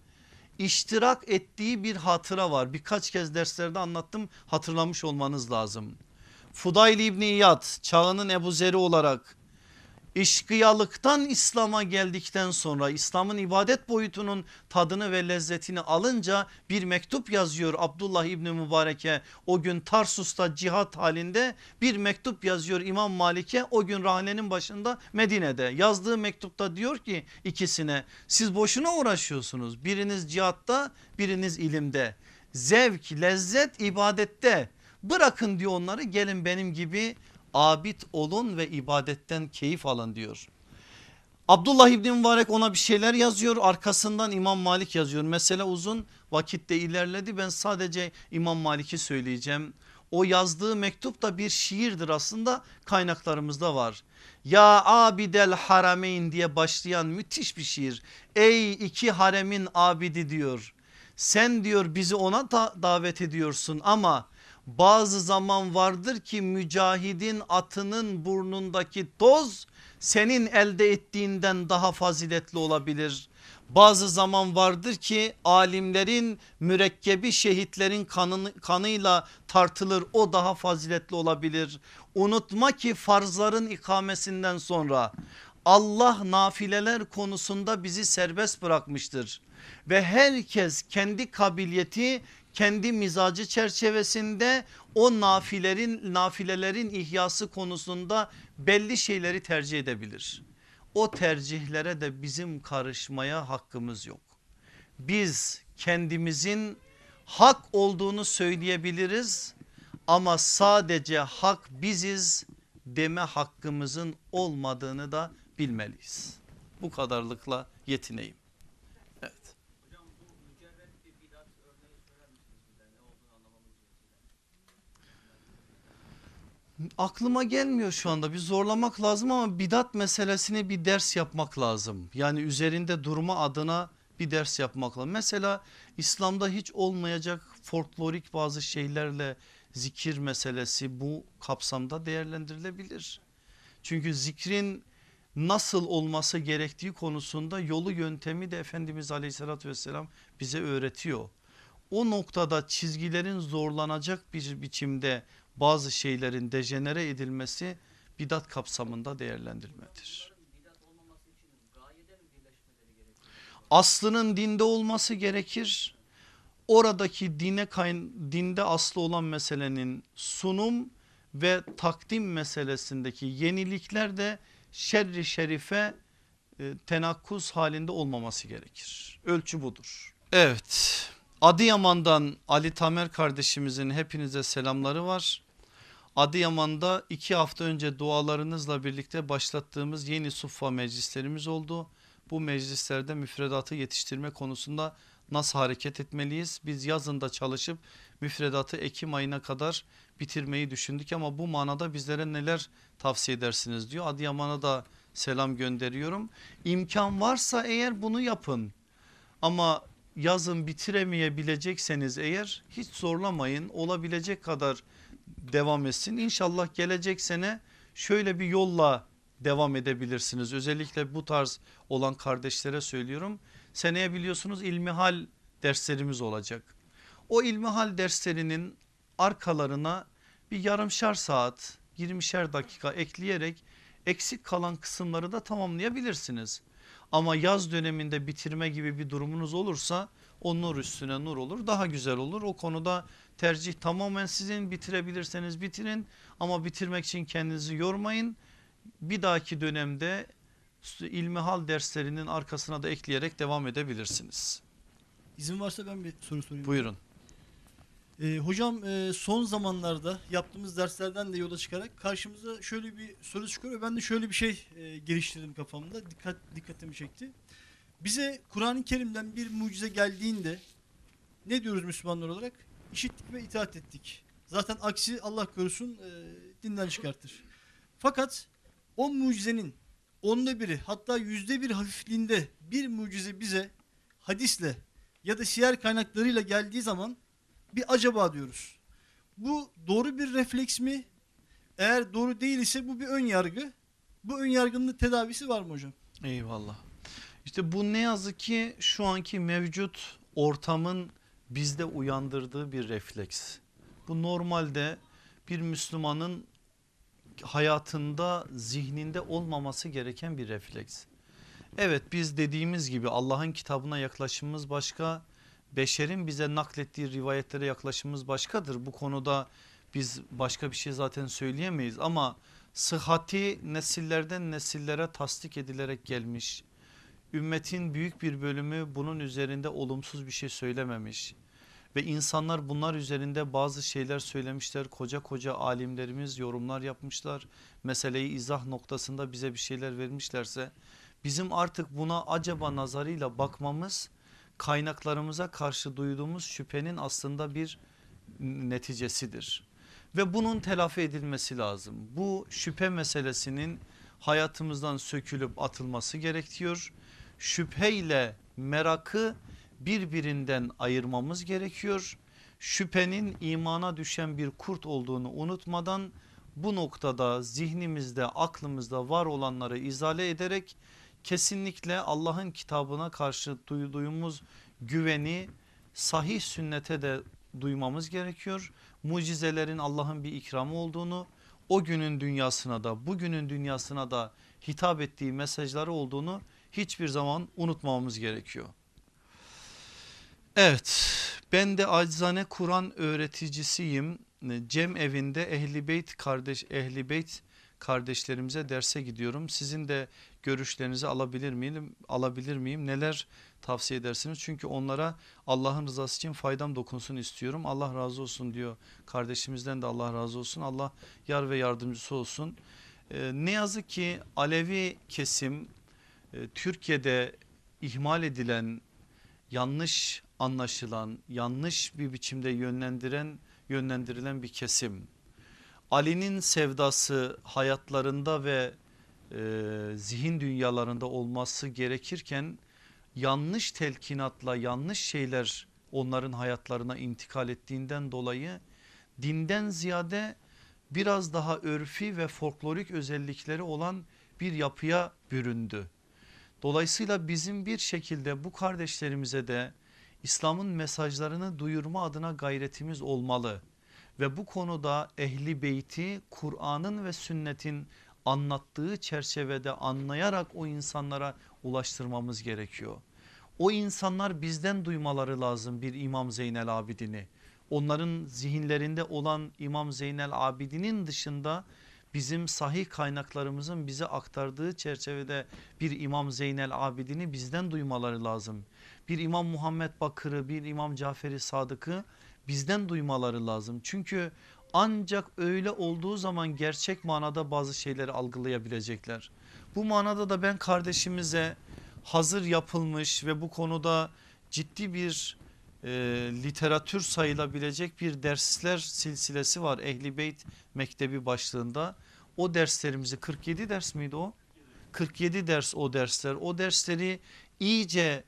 Speaker 1: iştirak ettiği bir hatıra var. Birkaç kez derslerde anlattım hatırlamış olmanız lazım. Fudayl İbni İyad çağının Ebu Zer'i olarak İşkıyalıktan İslam'a geldikten sonra İslam'ın ibadet boyutunun tadını ve lezzetini alınca bir mektup yazıyor Abdullah İbni Mübarek'e. O gün Tarsus'ta cihat halinde bir mektup yazıyor İmam Malik'e. O gün rahlenin başında Medine'de. Yazdığı mektupta diyor ki ikisine siz boşuna uğraşıyorsunuz. Biriniz cihatta biriniz ilimde. Zevk lezzet ibadette. Bırakın diyor onları. Gelin benim gibi abid olun ve ibadetten keyif alın diyor. Abdullah İbni Mübarek ona bir şeyler yazıyor arkasından İmam Malik yazıyor. Mesele uzun vakitte ilerledi ben sadece İmam Malik'i söyleyeceğim. O yazdığı mektup da bir şiirdir aslında kaynaklarımızda var. Ya abidel harameyn diye başlayan müthiş bir şiir. Ey iki haremin abidi diyor. Sen diyor bizi ona da davet ediyorsun ama bazı zaman vardır ki mücahidin atının burnundaki toz senin elde ettiğinden daha faziletli olabilir. Bazı zaman vardır ki alimlerin mürekkebi şehitlerin kanını, kanıyla tartılır o daha faziletli olabilir. Unutma ki farzların ikamesinden sonra Allah nafileler konusunda bizi serbest bırakmıştır. Ve herkes kendi kabiliyeti kendi mizacı çerçevesinde o nafilerin nafilelerin ihyası konusunda belli şeyleri tercih edebilir. O tercihlere de bizim karışmaya hakkımız yok. Biz kendimizin hak olduğunu söyleyebiliriz ama sadece hak biziz deme hakkımızın olmadığını da bilmeliyiz. Bu kadarlıkla yetineyim. Aklıma gelmiyor şu anda bir zorlamak lazım ama bidat meselesini bir ders yapmak lazım. Yani üzerinde durma adına bir ders yapmak lazım. Mesela İslam'da hiç olmayacak folklorik bazı şeylerle zikir meselesi bu kapsamda değerlendirilebilir. Çünkü zikrin nasıl olması gerektiği konusunda yolu yöntemi de Efendimiz aleyhissalatü vesselam bize öğretiyor. O noktada çizgilerin zorlanacak bir biçimde bazı şeylerin dejenere edilmesi bidat kapsamında değerlendirmedir. Aslının dinde olması gerekir. Oradaki dine kayn dinde aslı olan meselenin sunum ve takdim meselesindeki yenilikler de şerri şerife e, tenakkuz halinde olmaması gerekir. Ölçü budur. Evet Adıyaman'dan Ali Tamer kardeşimizin hepinize selamları var. Adıyaman'da iki hafta önce dualarınızla birlikte başlattığımız yeni suffa meclislerimiz oldu. Bu meclislerde müfredatı yetiştirme konusunda nasıl hareket etmeliyiz? Biz yazında çalışıp müfredatı Ekim ayına kadar bitirmeyi düşündük ama bu manada bizlere neler tavsiye edersiniz diyor. Adıyaman'a da selam gönderiyorum. İmkan varsa eğer bunu yapın ama yazın bitiremeyebilecekseniz eğer hiç zorlamayın olabilecek kadar devam etsin. İnşallah gelecek sene şöyle bir yolla devam edebilirsiniz. Özellikle bu tarz olan kardeşlere söylüyorum. Seneye biliyorsunuz ilmihal derslerimiz olacak. O ilmihal derslerinin arkalarına bir yarımşar saat 20'şer dakika ekleyerek eksik kalan kısımları da tamamlayabilirsiniz. Ama yaz döneminde bitirme gibi bir durumunuz olursa o nur üstüne nur olur daha güzel olur. O konuda tercih tamamen sizin bitirebilirseniz bitirin ama bitirmek için kendinizi yormayın. Bir dahaki dönemde ilmihal derslerinin arkasına da ekleyerek devam edebilirsiniz.
Speaker 2: İzin varsa ben bir soru sorayım.
Speaker 1: Buyurun.
Speaker 2: Ee, hocam e, son zamanlarda yaptığımız derslerden de yola çıkarak karşımıza şöyle bir soru çıkıyor ve ben de şöyle bir şey e, geliştirdim kafamda. Dikkat dikkatimi çekti. Bize Kur'an-ı Kerim'den bir mucize geldiğinde ne diyoruz Müslümanlar olarak? İşittik ve itaat ettik. Zaten aksi Allah korusun e, dinden çıkartır. Fakat o mucizenin onda biri hatta yüzde bir hafifliğinde bir mucize bize hadisle ya da siyer kaynaklarıyla geldiği zaman bir acaba diyoruz. Bu doğru bir refleks mi Eğer doğru değil ise bu bir ön yargı. Bu ön yargının tedavisi var mı hocam?
Speaker 1: Eyvallah. İşte bu ne yazık ki şu anki mevcut ortamın bizde uyandırdığı bir refleks. Bu normalde bir Müslümanın hayatında zihninde olmaması gereken bir refleks. Evet biz dediğimiz gibi Allah'ın kitabına yaklaşımımız başka, beşerin bize naklettiği rivayetlere yaklaşımımız başkadır. Bu konuda biz başka bir şey zaten söyleyemeyiz ama sıhhati nesillerden nesillere tasdik edilerek gelmiş. Ümmetin büyük bir bölümü bunun üzerinde olumsuz bir şey söylememiş ve insanlar bunlar üzerinde bazı şeyler söylemişler. Koca koca alimlerimiz yorumlar yapmışlar. Meseleyi izah noktasında bize bir şeyler vermişlerse bizim artık buna acaba nazarıyla bakmamız kaynaklarımıza karşı duyduğumuz şüphenin aslında bir neticesidir. Ve bunun telafi edilmesi lazım. Bu şüphe meselesinin hayatımızdan sökülüp atılması gerekiyor. Şüpheyle merakı birbirinden ayırmamız gerekiyor. Şüphenin imana düşen bir kurt olduğunu unutmadan bu noktada zihnimizde aklımızda var olanları izale ederek kesinlikle Allah'ın kitabına karşı duyduğumuz güveni sahih sünnete de duymamız gerekiyor. Mucizelerin Allah'ın bir ikramı olduğunu o günün dünyasına da bugünün dünyasına da hitap ettiği mesajları olduğunu hiçbir zaman unutmamamız gerekiyor. Evet ben de acizane Kur'an öğreticisiyim. Cem evinde Ehli Beyt kardeş Ehli Beyt kardeşlerimize derse gidiyorum. Sizin de görüşlerinizi alabilir miyim? Alabilir miyim? Neler tavsiye edersiniz? Çünkü onlara Allah'ın rızası için faydam dokunsun istiyorum. Allah razı olsun diyor. Kardeşimizden de Allah razı olsun. Allah yar ve yardımcısı olsun. Ee, ne yazık ki Alevi kesim e, Türkiye'de ihmal edilen yanlış anlaşılan yanlış bir biçimde yönlendiren yönlendirilen bir kesim. Ali'nin sevdası hayatlarında ve e, zihin dünyalarında olması gerekirken yanlış telkinatla yanlış şeyler onların hayatlarına intikal ettiğinden dolayı dinden ziyade biraz daha örfi ve folklorik özellikleri olan bir yapıya büründü. Dolayısıyla bizim bir şekilde bu kardeşlerimize de İslam'ın mesajlarını duyurma adına gayretimiz olmalı. Ve bu konuda ehli beyti Kur'an'ın ve sünnetin anlattığı çerçevede anlayarak o insanlara ulaştırmamız gerekiyor. O insanlar bizden duymaları lazım bir İmam Zeynel Abidin'i. Onların zihinlerinde olan İmam Zeynel Abidin'in dışında bizim sahih kaynaklarımızın bize aktardığı çerçevede bir İmam Zeynel Abidin'i bizden duymaları lazım. Bir İmam Muhammed Bakır'ı bir İmam Caferi Sadık'ı bizden duymaları lazım. Çünkü ancak öyle olduğu zaman gerçek manada bazı şeyleri algılayabilecekler. Bu manada da ben kardeşimize hazır yapılmış ve bu konuda ciddi bir e, literatür sayılabilecek bir dersler silsilesi var Ehli Beyt Mektebi başlığında. O derslerimizi 47 ders miydi o? 47 ders o dersler. O dersleri iyice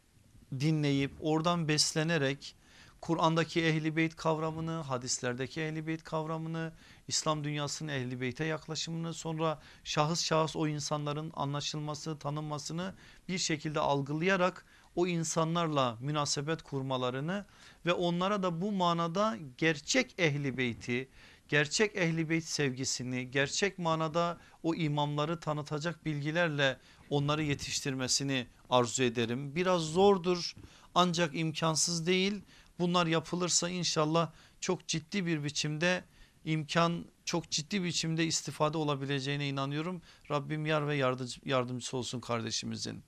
Speaker 1: dinleyip oradan beslenerek Kur'an'daki ehli beyt kavramını, hadislerdeki ehli beyt kavramını, İslam dünyasının ehli beyte yaklaşımını sonra şahıs şahıs o insanların anlaşılması, tanınmasını bir şekilde algılayarak o insanlarla münasebet kurmalarını ve onlara da bu manada gerçek ehli beyti, gerçek ehli beyt sevgisini, gerçek manada o imamları tanıtacak bilgilerle onları yetiştirmesini arzu ederim. Biraz zordur ancak imkansız değil. Bunlar yapılırsa inşallah çok ciddi bir biçimde imkan çok ciddi biçimde istifade olabileceğine inanıyorum. Rabbim yar ve yardımcısı olsun kardeşimizin.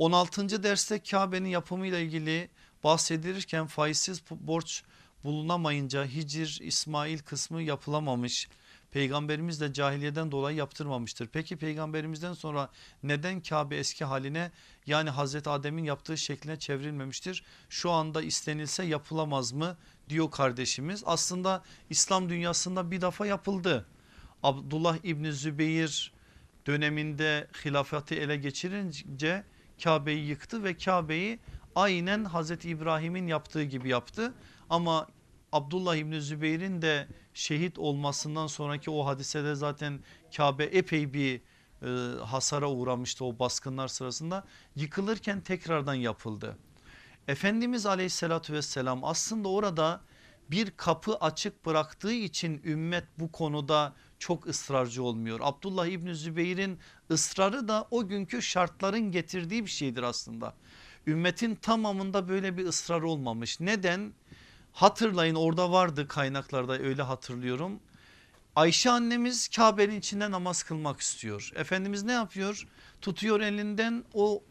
Speaker 1: 16. derste Kabe'nin yapımıyla ilgili bahsedilirken faizsiz borç bulunamayınca Hicr, İsmail kısmı yapılamamış. Peygamberimiz de cahiliyeden dolayı yaptırmamıştır. Peki peygamberimizden sonra neden Kabe eski haline yani Hazreti Adem'in yaptığı şekline çevrilmemiştir? Şu anda istenilse yapılamaz mı diyor kardeşimiz. Aslında İslam dünyasında bir defa yapıldı. Abdullah İbni Zübeyir döneminde hilafeti ele geçirince Kabe'yi yıktı ve Kabe'yi aynen Hazreti İbrahim'in yaptığı gibi yaptı. Ama Abdullah İbni Zübeyir'in de şehit olmasından sonraki o hadisede zaten Kabe epey bir e, hasara uğramıştı o baskınlar sırasında. Yıkılırken tekrardan yapıldı. Efendimiz aleyhissalatü vesselam aslında orada bir kapı açık bıraktığı için ümmet bu konuda çok ısrarcı olmuyor. Abdullah İbni Zübeyir'in ısrarı da o günkü şartların getirdiği bir şeydir aslında. Ümmetin tamamında böyle bir ısrar olmamış. Neden? Hatırlayın orada vardı kaynaklarda öyle hatırlıyorum. Ayşe annemiz Kabe'nin içinde namaz kılmak istiyor. Efendimiz ne yapıyor? Tutuyor elinden o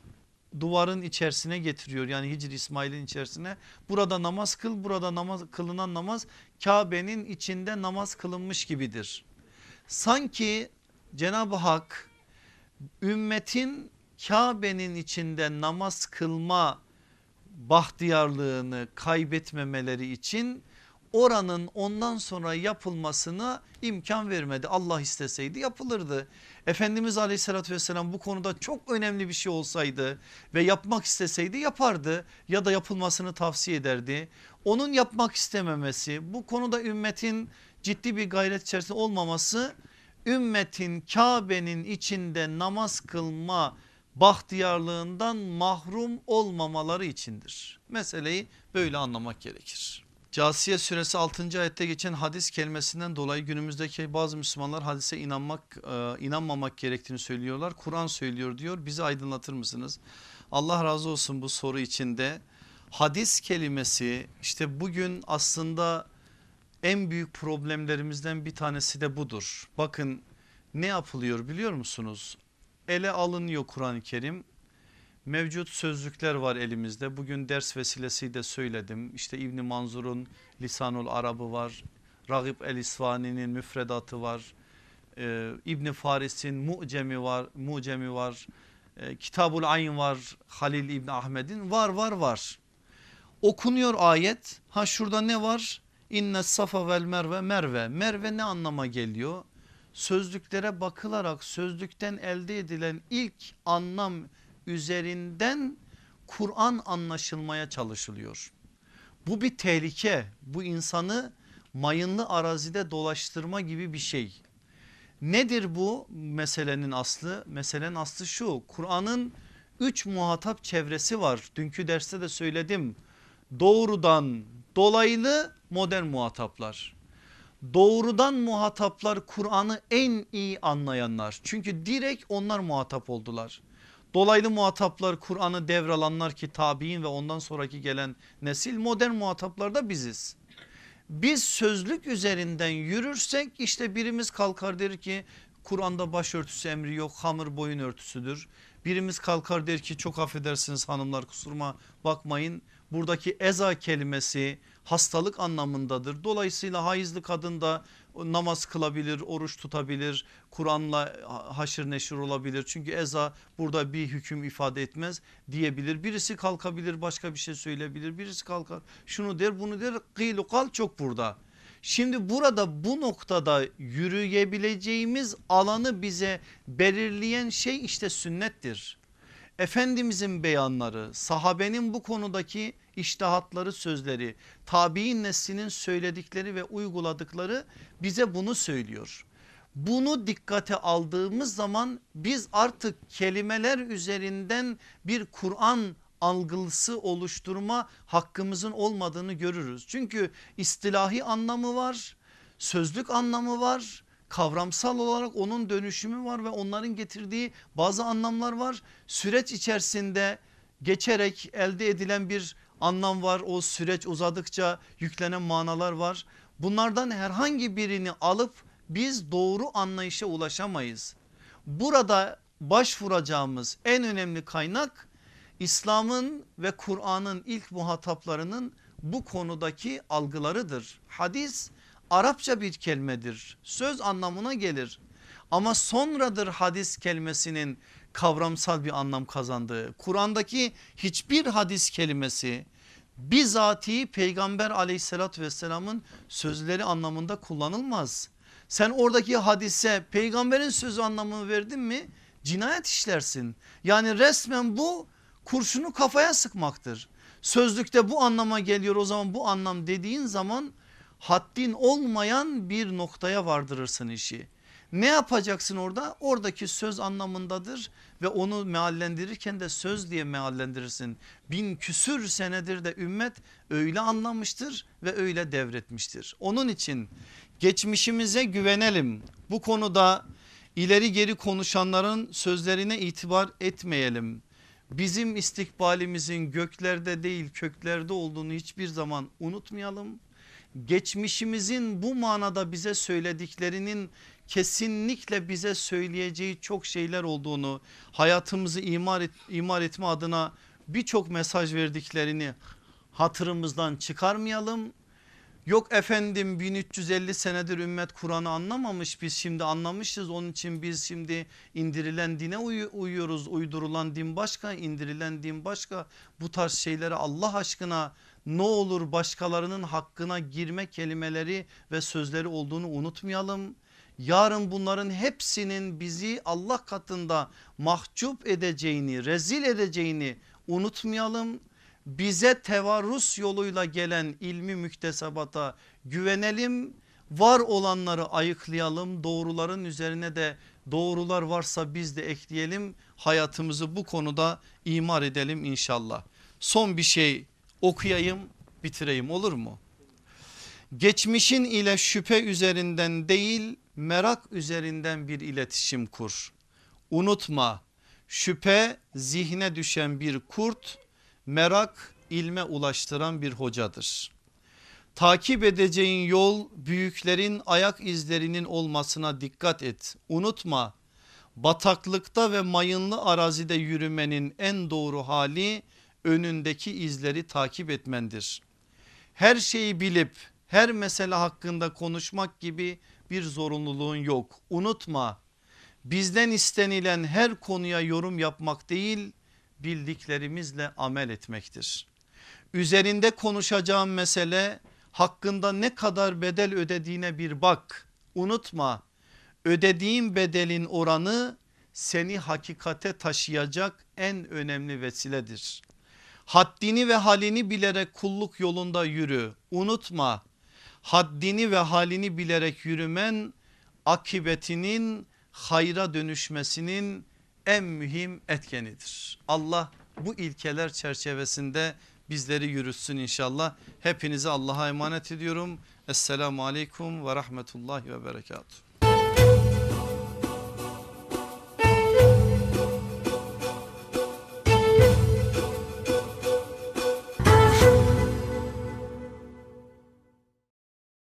Speaker 1: duvarın içerisine getiriyor. Yani Hicr İsmail'in içerisine. Burada namaz kıl burada namaz kılınan namaz Kabe'nin içinde namaz kılınmış gibidir. Sanki Cenab-ı Hak ümmetin Kabe'nin içinde namaz kılma bahtiyarlığını kaybetmemeleri için oranın ondan sonra yapılmasına imkan vermedi. Allah isteseydi yapılırdı. Efendimiz aleyhissalatü vesselam bu konuda çok önemli bir şey olsaydı ve yapmak isteseydi yapardı ya da yapılmasını tavsiye ederdi. Onun yapmak istememesi bu konuda ümmetin ciddi bir gayret içerisinde olmaması ümmetin Kabe'nin içinde namaz kılma bahtiyarlığından mahrum olmamaları içindir. Meseleyi böyle anlamak gerekir. Casiye suresi 6. ayette geçen hadis kelimesinden dolayı günümüzdeki bazı Müslümanlar hadise inanmak e, inanmamak gerektiğini söylüyorlar. Kur'an söylüyor diyor bizi aydınlatır mısınız? Allah razı olsun bu soru içinde. Hadis kelimesi işte bugün aslında en büyük problemlerimizden bir tanesi de budur. Bakın ne yapılıyor biliyor musunuz? Ele alınıyor Kur'an-ı Kerim Mevcut sözlükler var elimizde. Bugün ders vesilesiyle de söyledim. İşte İbni Manzur'un Lisanul Arabı var. Ragib el İsvani'nin müfredatı var. Ee, İbni Faris'in Mu'cemi var. Mu'cemi var. Ee, Kitabul Ayn var. Halil İbni Ahmet'in var var var. Okunuyor ayet. Ha şurada ne var? İnne safa vel merve merve. Merve ne anlama geliyor? Sözlüklere bakılarak sözlükten elde edilen ilk anlam üzerinden Kur'an anlaşılmaya çalışılıyor. Bu bir tehlike bu insanı mayınlı arazide dolaştırma gibi bir şey. Nedir bu meselenin aslı? Meselenin aslı şu Kur'an'ın üç muhatap çevresi var. Dünkü derste de söyledim. Doğrudan dolaylı modern muhataplar. Doğrudan muhataplar Kur'an'ı en iyi anlayanlar. Çünkü direkt onlar muhatap oldular. Dolaylı muhataplar Kur'an'ı devralanlar ki tabi'in ve ondan sonraki gelen nesil modern muhataplar da biziz. Biz sözlük üzerinden yürürsek işte birimiz kalkar der ki Kur'an'da başörtüsü emri yok hamur boyun örtüsüdür. Birimiz kalkar der ki çok affedersiniz hanımlar kusuruma bakmayın. Buradaki eza kelimesi hastalık anlamındadır. Dolayısıyla hayızlı kadın da namaz kılabilir, oruç tutabilir, Kur'an'la haşır neşir olabilir. Çünkü eza burada bir hüküm ifade etmez diyebilir. Birisi kalkabilir başka bir şey söyleyebilir. Birisi kalkar şunu der bunu der kıylu kal çok burada. Şimdi burada bu noktada yürüyebileceğimiz alanı bize belirleyen şey işte sünnettir. Efendimizin beyanları sahabenin bu konudaki iştahatları sözleri tabi'in neslinin söyledikleri ve uyguladıkları bize bunu söylüyor. Bunu dikkate aldığımız zaman biz artık kelimeler üzerinden bir Kur'an algılısı oluşturma hakkımızın olmadığını görürüz. Çünkü istilahi anlamı var, sözlük anlamı var, kavramsal olarak onun dönüşümü var ve onların getirdiği bazı anlamlar var. Süreç içerisinde geçerek elde edilen bir anlam var. O süreç uzadıkça yüklenen manalar var. Bunlardan herhangi birini alıp biz doğru anlayışa ulaşamayız. Burada başvuracağımız en önemli kaynak İslam'ın ve Kur'an'ın ilk muhataplarının bu konudaki algılarıdır. Hadis Arapça bir kelimedir. Söz anlamına gelir. Ama sonradır hadis kelimesinin kavramsal bir anlam kazandığı. Kur'an'daki hiçbir hadis kelimesi bizatihi peygamber aleyhissalatü vesselamın sözleri anlamında kullanılmaz. Sen oradaki hadise peygamberin sözü anlamını verdin mi cinayet işlersin. Yani resmen bu kurşunu kafaya sıkmaktır. Sözlükte bu anlama geliyor o zaman bu anlam dediğin zaman haddin olmayan bir noktaya vardırırsın işi. Ne yapacaksın orada? Oradaki söz anlamındadır ve onu meallendirirken de söz diye meallendirirsin. Bin küsür senedir de ümmet öyle anlamıştır ve öyle devretmiştir. Onun için geçmişimize güvenelim. Bu konuda ileri geri konuşanların sözlerine itibar etmeyelim. Bizim istikbalimizin göklerde değil köklerde olduğunu hiçbir zaman unutmayalım. Geçmişimizin bu manada bize söylediklerinin kesinlikle bize söyleyeceği çok şeyler olduğunu hayatımızı imar, et, imar etme adına birçok mesaj verdiklerini hatırımızdan çıkarmayalım. Yok efendim 1350 senedir ümmet Kur'an'ı anlamamış. Biz şimdi anlamışız. Onun için biz şimdi indirilen dine uy uyuyoruz. Uydurulan din başka indirilen din başka. Bu tarz şeyleri Allah aşkına ne olur başkalarının hakkına girme kelimeleri ve sözleri olduğunu unutmayalım. Yarın bunların hepsinin bizi Allah katında mahcup edeceğini rezil edeceğini unutmayalım bize tevarrus yoluyla gelen ilmi müktesebata güvenelim. Var olanları ayıklayalım doğruların üzerine de doğrular varsa biz de ekleyelim. Hayatımızı bu konuda imar edelim inşallah. Son bir şey okuyayım bitireyim olur mu? Geçmişin ile şüphe üzerinden değil merak üzerinden bir iletişim kur. Unutma şüphe zihne düşen bir kurt merak ilme ulaştıran bir hocadır. Takip edeceğin yol büyüklerin ayak izlerinin olmasına dikkat et. Unutma bataklıkta ve mayınlı arazide yürümenin en doğru hali önündeki izleri takip etmendir. Her şeyi bilip her mesele hakkında konuşmak gibi bir zorunluluğun yok. Unutma bizden istenilen her konuya yorum yapmak değil bildiklerimizle amel etmektir. Üzerinde konuşacağım mesele hakkında ne kadar bedel ödediğine bir bak. Unutma ödediğin bedelin oranı seni hakikate taşıyacak en önemli vesiledir. Haddini ve halini bilerek kulluk yolunda yürü. Unutma haddini ve halini bilerek yürümen akıbetinin hayra dönüşmesinin en mühim etkenidir. Allah bu ilkeler çerçevesinde bizleri yürütsün inşallah. Hepinizi Allah'a emanet ediyorum. Esselamu Aleyküm ve Rahmetullahi ve Berekatuhu.